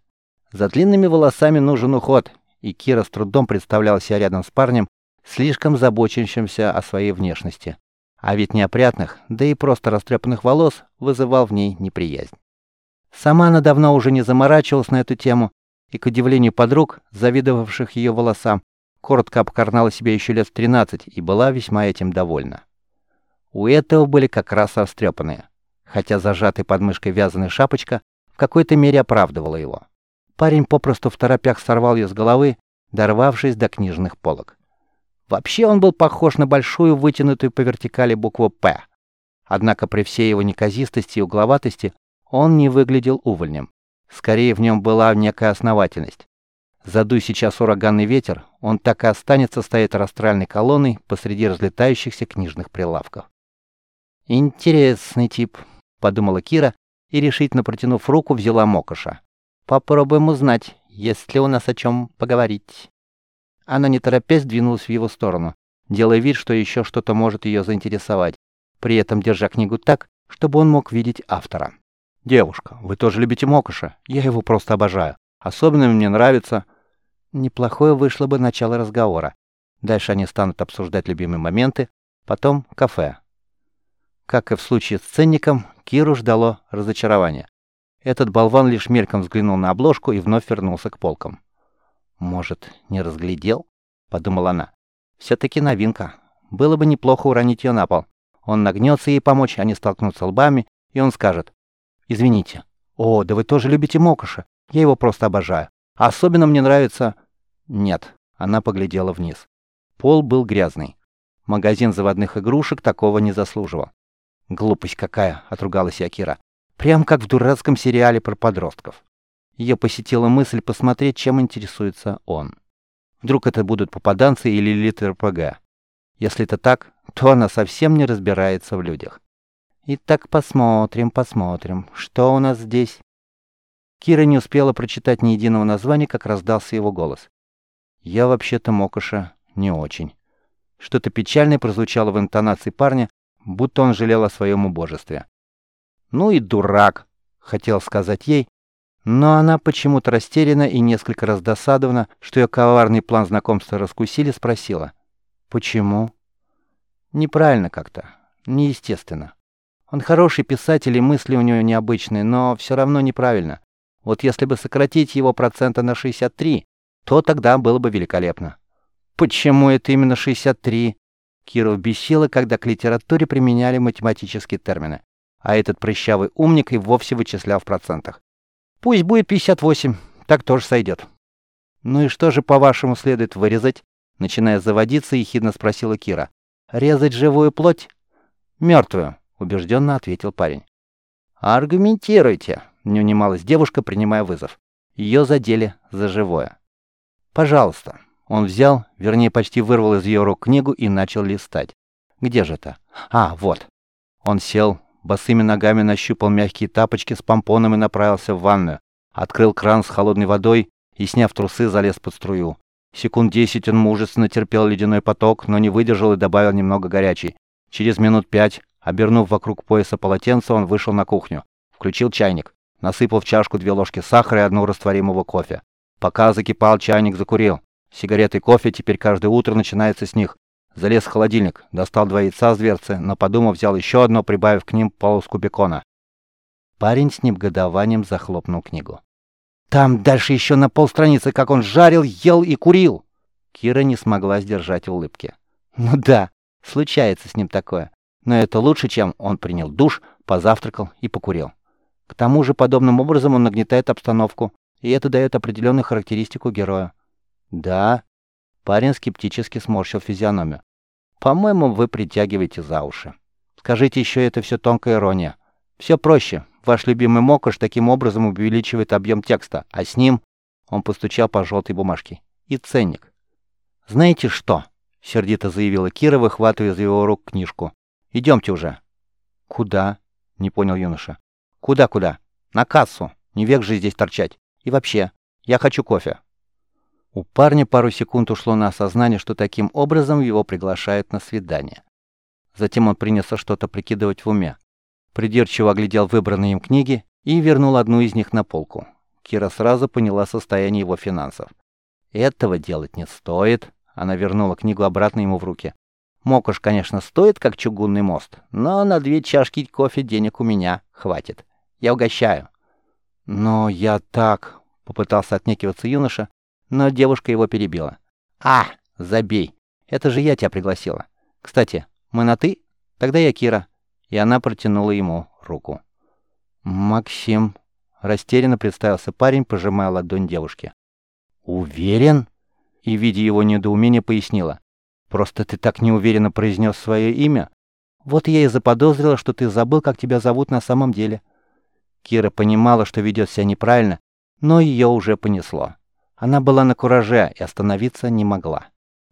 За длинными волосами нужен уход, и Кира с трудом представляла себя рядом с парнем, слишком забочащимся о своей внешности. А вид неопрятных, да и просто растрепанных волос вызывал в ней неприязнь. Сама она давно уже не заморачивалась на эту тему, и, к удивлению подруг, завидовавших ее волосам, коротко обкорнала себя еще лет в 13 и была весьма этим довольна. У этого были как раз растрепанные, хотя зажатый под мышкой вязаная шапочка в какой-то мере оправдывала его. Парень попросту в торопях сорвал ее с головы, дорвавшись до книжных полок. Вообще он был похож на большую вытянутую по вертикали букву «П». Однако при всей его неказистости и угловатости он не выглядел увольнем. Скорее, в нем была некая основательность. Задуй сейчас ураганный ветер, он так и останется стоять растральной колонной посреди разлетающихся книжных прилавков. «Интересный тип», — подумала Кира и, решительно протянув руку, взяла Мокоша. «Попробуем узнать, есть ли у нас о чем поговорить». Она не торопясь двинулась в его сторону, делая вид, что еще что-то может ее заинтересовать, при этом держа книгу так, чтобы он мог видеть автора. «Девушка, вы тоже любите Мокоша? Я его просто обожаю. Особенно мне нравится...» Неплохое вышло бы начало разговора. Дальше они станут обсуждать любимые моменты, потом кафе. Как и в случае с ценником, Киру ждало разочарование. Этот болван лишь мельком взглянул на обложку и вновь вернулся к полкам. «Может, не разглядел?» — подумала она. «Все-таки новинка. Было бы неплохо уронить ее на пол. Он нагнется ей помочь, они столкнутся лбами, и он скажет. «Извините». «О, да вы тоже любите Мокоша. Я его просто обожаю. Особенно мне нравится...» «Нет». Она поглядела вниз. Пол был грязный. Магазин заводных игрушек такого не заслуживал. «Глупость какая!» — отругалась Акира. «Прям как в дурацком сериале про подростков». Ее посетила мысль посмотреть, чем интересуется он. Вдруг это будут попаданцы или элиты РПГ. Если это так, то она совсем не разбирается в людях. Итак, посмотрим, посмотрим, что у нас здесь. Кира не успела прочитать ни единого названия, как раздался его голос. «Я вообще-то Мокоша не очень». Что-то печальное прозвучало в интонации парня, будто он жалел о своем убожестве. «Ну и дурак», — хотел сказать ей, но она почему-то растеряна и несколько раздосадована, что ее коварный план знакомства раскусили, спросила. «Почему?» «Неправильно как-то. Неестественно. Он хороший писатель, и мысли у него необычные, но все равно неправильно. Вот если бы сократить его процента на 63, то тогда было бы великолепно». «Почему это именно 63?» Киров бесила, когда к литературе применяли математические термины, а этот прыщавый умник и вовсе вычислял в процентах. Пусть будет 58, так тоже сойдет. Ну и что же, по-вашему, следует вырезать? Начиная заводиться, ехидно спросила Кира. Резать живую плоть? Мертвую, убежденно ответил парень. Аргументируйте, не унималась девушка, принимая вызов. Ее задели за живое. Пожалуйста. Он взял, вернее, почти вырвал из ее рук книгу и начал листать. Где же это? А, вот. Он сел, босыми ногами нащупал мягкие тапочки с помпоном и направился в ванную. Открыл кран с холодной водой и, сняв трусы, залез под струю. Секунд десять он мужественно терпел ледяной поток, но не выдержал и добавил немного горячий. Через минут пять, обернув вокруг пояса полотенце, он вышел на кухню. Включил чайник. Насыпал в чашку две ложки сахара и одну растворимого кофе. Пока закипал, чайник закурил. Сигареты и кофе теперь каждое утро начинается с них. Залез в холодильник, достал два яйца с дверцы, но подумав, взял еще одно, прибавив к ним полоску бекона. Парень с негодованием захлопнул книгу. «Там дальше еще на полстраницы, как он жарил, ел и курил!» Кира не смогла сдержать улыбки. «Ну да, случается с ним такое. Но это лучше, чем он принял душ, позавтракал и покурил. К тому же подобным образом он нагнетает обстановку, и это дает определенную характеристику героя. Да, Парень скептически сморщил физиономию. «По-моему, вы притягиваете за уши. Скажите еще, это все тонкая ирония. Все проще. Ваш любимый Мокош таким образом увеличивает объем текста, а с ним...» Он постучал по желтой бумажке. «И ценник». «Знаете что?» — сердито заявила Кира, выхватывая из его рук книжку. «Идемте уже». «Куда?» — не понял юноша. «Куда-куда? На кассу. Не век же здесь торчать. И вообще, я хочу кофе». У парня пару секунд ушло на осознание, что таким образом его приглашают на свидание. Затем он принялся что-то прикидывать в уме. Придирчиво оглядел выбранные им книги и вернул одну из них на полку. Кира сразу поняла состояние его финансов. «Этого делать не стоит», — она вернула книгу обратно ему в руки. «Мокош, конечно, стоит, как чугунный мост, но на две чашки кофе денег у меня хватит. Я угощаю». «Но я так...» — попытался отнекиваться юноша, но девушка его перебила. «А, забей. Это же я тебя пригласила. Кстати, мы на «ты»? Тогда я Кира». И она протянула ему руку. «Максим», — растерянно представился парень, пожимая ладонь девушки. «Уверен?» И, видя его недоумение, пояснила. «Просто ты так неуверенно произнес свое имя. Вот я и заподозрила, что ты забыл, как тебя зовут на самом деле». Кира понимала, что ведет себя неправильно, но ее уже понесло. Она была на кураже и остановиться не могла.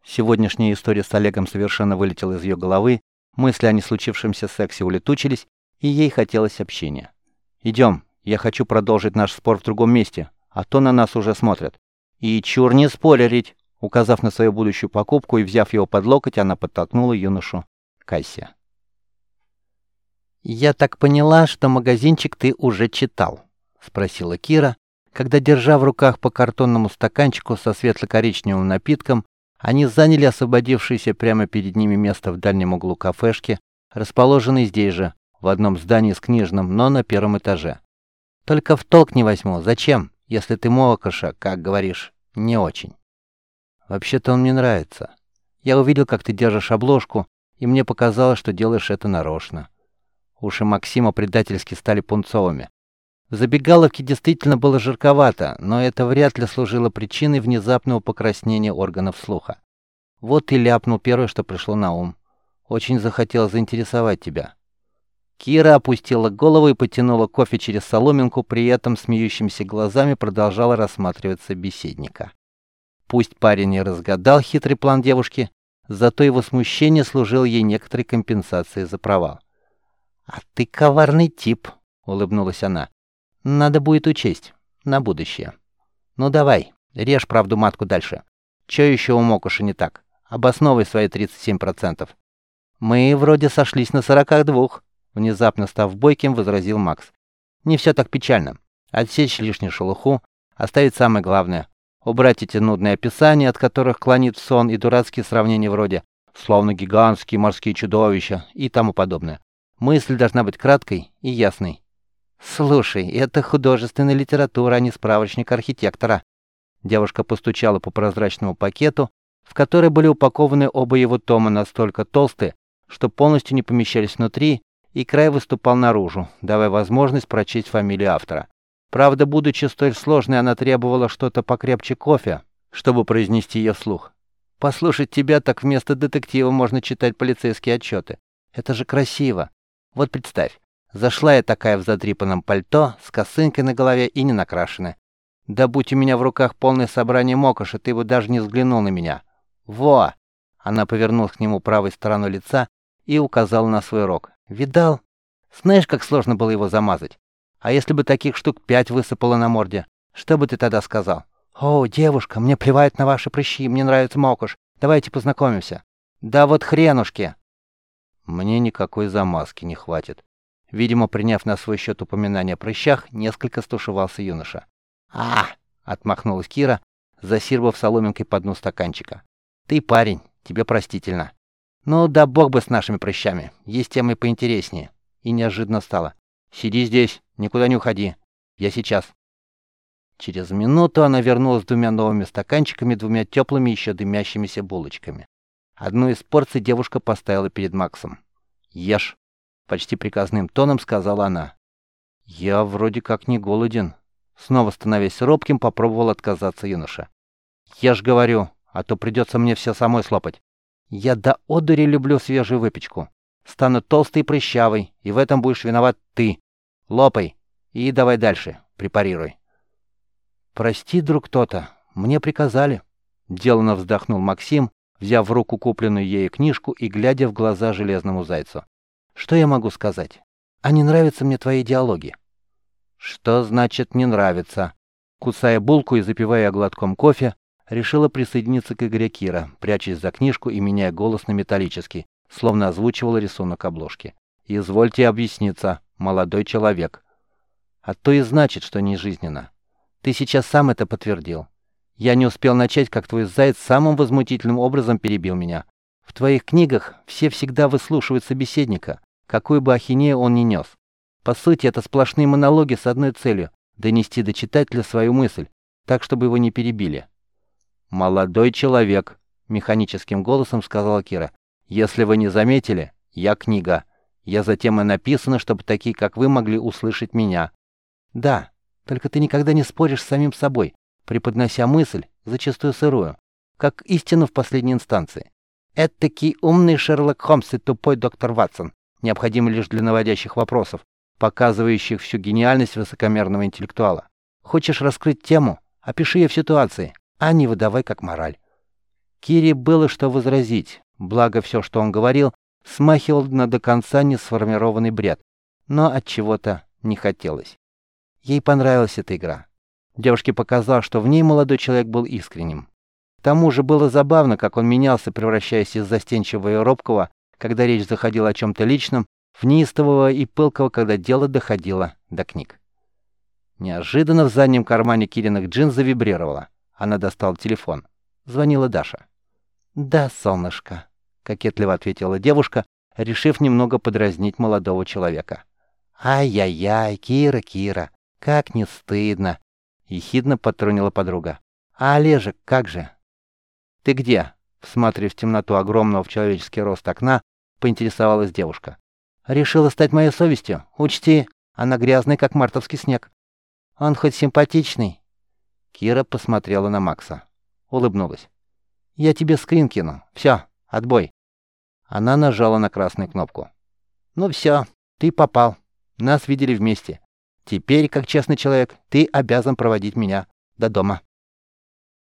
Сегодняшняя история с Олегом совершенно вылетела из ее головы, мысли о неслучившемся сексе улетучились, и ей хотелось общения. «Идем, я хочу продолжить наш спор в другом месте, а то на нас уже смотрят». «И чур не спойлерить!» Указав на свою будущую покупку и взяв его под локоть, она подтолкнула юношу к кассе. «Я так поняла, что магазинчик ты уже читал?» — спросила Кира, когда, держа в руках по картонному стаканчику со светло-коричневым напитком, они заняли освободившееся прямо перед ними место в дальнем углу кафешки, расположенной здесь же, в одном здании с книжным, но на первом этаже. «Только в толк не возьму. Зачем, если ты молокоша, как говоришь, не очень?» «Вообще-то он мне нравится». Я увидел, как ты держишь обложку, и мне показалось, что делаешь это нарочно. Уши Максима предательски стали пунцовыми. В забегаловке действительно было жарковато, но это вряд ли служило причиной внезапного покраснения органов слуха. Вот и ляпнул первое, что пришло на ум. Очень захотел заинтересовать тебя. Кира опустила голову и потянула кофе через соломинку, при этом смеющимися глазами продолжала рассматривать собеседника. Пусть парень не разгадал хитрый план девушки, зато его смущение служило ей некоторой компенсацией за провал. «А ты коварный тип», — улыбнулась она. «Надо будет учесть. На будущее. Ну давай, режь правду матку дальше. Че еще у Мокуши не так? Обосновывай свои 37%. Мы вроде сошлись на 42, внезапно став бойким, возразил Макс. Не все так печально. Отсечь лишнюю шелуху, оставить самое главное. Убрать эти нудные описания, от которых клонит в сон, и дурацкие сравнения вроде «словно гигантские морские чудовища» и тому подобное. Мысль должна быть краткой и ясной. «Слушай, это художественная литература, а не справочник архитектора». Девушка постучала по прозрачному пакету, в который были упакованы оба его тома настолько толстые, что полностью не помещались внутри, и край выступал наружу, давая возможность прочесть фамилию автора. Правда, будучи столь сложной, она требовала что-то покрепче кофе, чтобы произнести ее вслух. «Послушать тебя, так вместо детектива можно читать полицейские отчеты. Это же красиво. Вот представь, зашла я такая в задрипанном пальто, с косынкой на голове и не накрашенная. Да будь у меня в руках полное собрание мокоша, ты бы даже не взглянул на меня. Во!» Она повернулась к нему правой стороной лица и указала на свой рог. «Видал? Знаешь, как сложно было его замазать? А если бы таких штук пять высыпало на морде? Что бы ты тогда сказал? О, девушка, мне плевать на ваши прыщи, мне нравится мокош. Давайте познакомимся. Да вот хренушки!» Мне никакой замазки не хватит. Видимо, приняв на свой счет упоминание о прыщах, несколько стушевался юноша. «А!» — отмахнулась Кира, засирвав соломинкой по дну стаканчика. «Ты парень, тебе простительно. Ну да бог бы с нашими прыщами, есть темы поинтереснее». И неожиданно стало. «Сиди здесь, никуда не уходи. Я сейчас». Через минуту она вернулась с двумя новыми стаканчиками, двумя теплыми еще дымящимися булочками. Одну из порций девушка поставила перед Максом. «Ешь», — почти приказным тоном сказала она. «Я вроде как не голоден». Снова становясь робким, попробовал отказаться юноша. «Ешь, говорю, а то придется мне все самой слопать. Я до одури люблю свежую выпечку. Стану толстой и прыщавой, и в этом будешь виноват ты. Лопай и давай дальше, препарируй». «Прости, друг кто-то, мне приказали», — деланно вздохнул Максим, взяв в руку купленную ею книжку и глядя в глаза железному зайцу. «Что я могу сказать? А не нравятся мне твои диалоги». «Что значит «не нравится»?» Кусая булку и запивая глотком кофе, решила присоединиться к игре Кира, прячась за книжку и меняя голос на металлический, словно озвучивала рисунок обложки. «Извольте объясниться, молодой человек». «А то и значит, что не жизненно. Ты сейчас сам это подтвердил. Я не успел начать, как твой заяц самым возмутительным образом перебил меня. В твоих книгах все всегда выслушивают собеседника, какую бы ахинею он ни нес. По сути, это сплошные монологи с одной целью — донести до читателя свою мысль, так, чтобы его не перебили. «Молодой человек», — механическим голосом сказала Кира. «Если вы не заметили, я книга. Я затем и написана, чтобы такие, как вы, могли услышать меня». «Да, только ты никогда не споришь с самим собой, преподнося мысль, зачастую сырую, как истину в последней инстанции. Этакий умный Шерлок Холмс и тупой доктор Ватсон, необходимый лишь для наводящих вопросов, показывающих всю гениальность высокомерного интеллектуала. Хочешь раскрыть тему? Опиши ее в ситуации, а не выдавай как мораль. Кире было что возразить, благо все, что он говорил, смахивал на до конца не сформированный бред, но от чего-то не хотелось. Ей понравилась эта игра. Девушке показалось, что в ней молодой человек был искренним. К тому же было забавно, как он менялся, превращаясь из застенчивого и робкого, когда речь заходила о чем-то личном, в неистового и пылкого, когда дело доходило до книг. Неожиданно в заднем кармане Кириных джинс завибрировало. Она достала телефон. Звонила Даша. «Да, солнышко», — кокетливо ответила девушка, решив немного подразнить молодого человека. «Ай-яй-яй, Кира, Кира, как не стыдно!» — ехидно подтрунила подруга. «А Олежек как же?» «Ты где?» Всматривая в темноту огромного в человеческий рост окна, поинтересовалась девушка. «Решила стать моей совестью? Учти, она грязная, как мартовский снег. Он хоть симпатичный». Кира посмотрела на Макса. Улыбнулась. «Я тебе скрин кину. Все, отбой». Она нажала на красную кнопку. «Ну все, ты попал. Нас видели вместе. Теперь, как честный человек, ты обязан проводить меня до дома».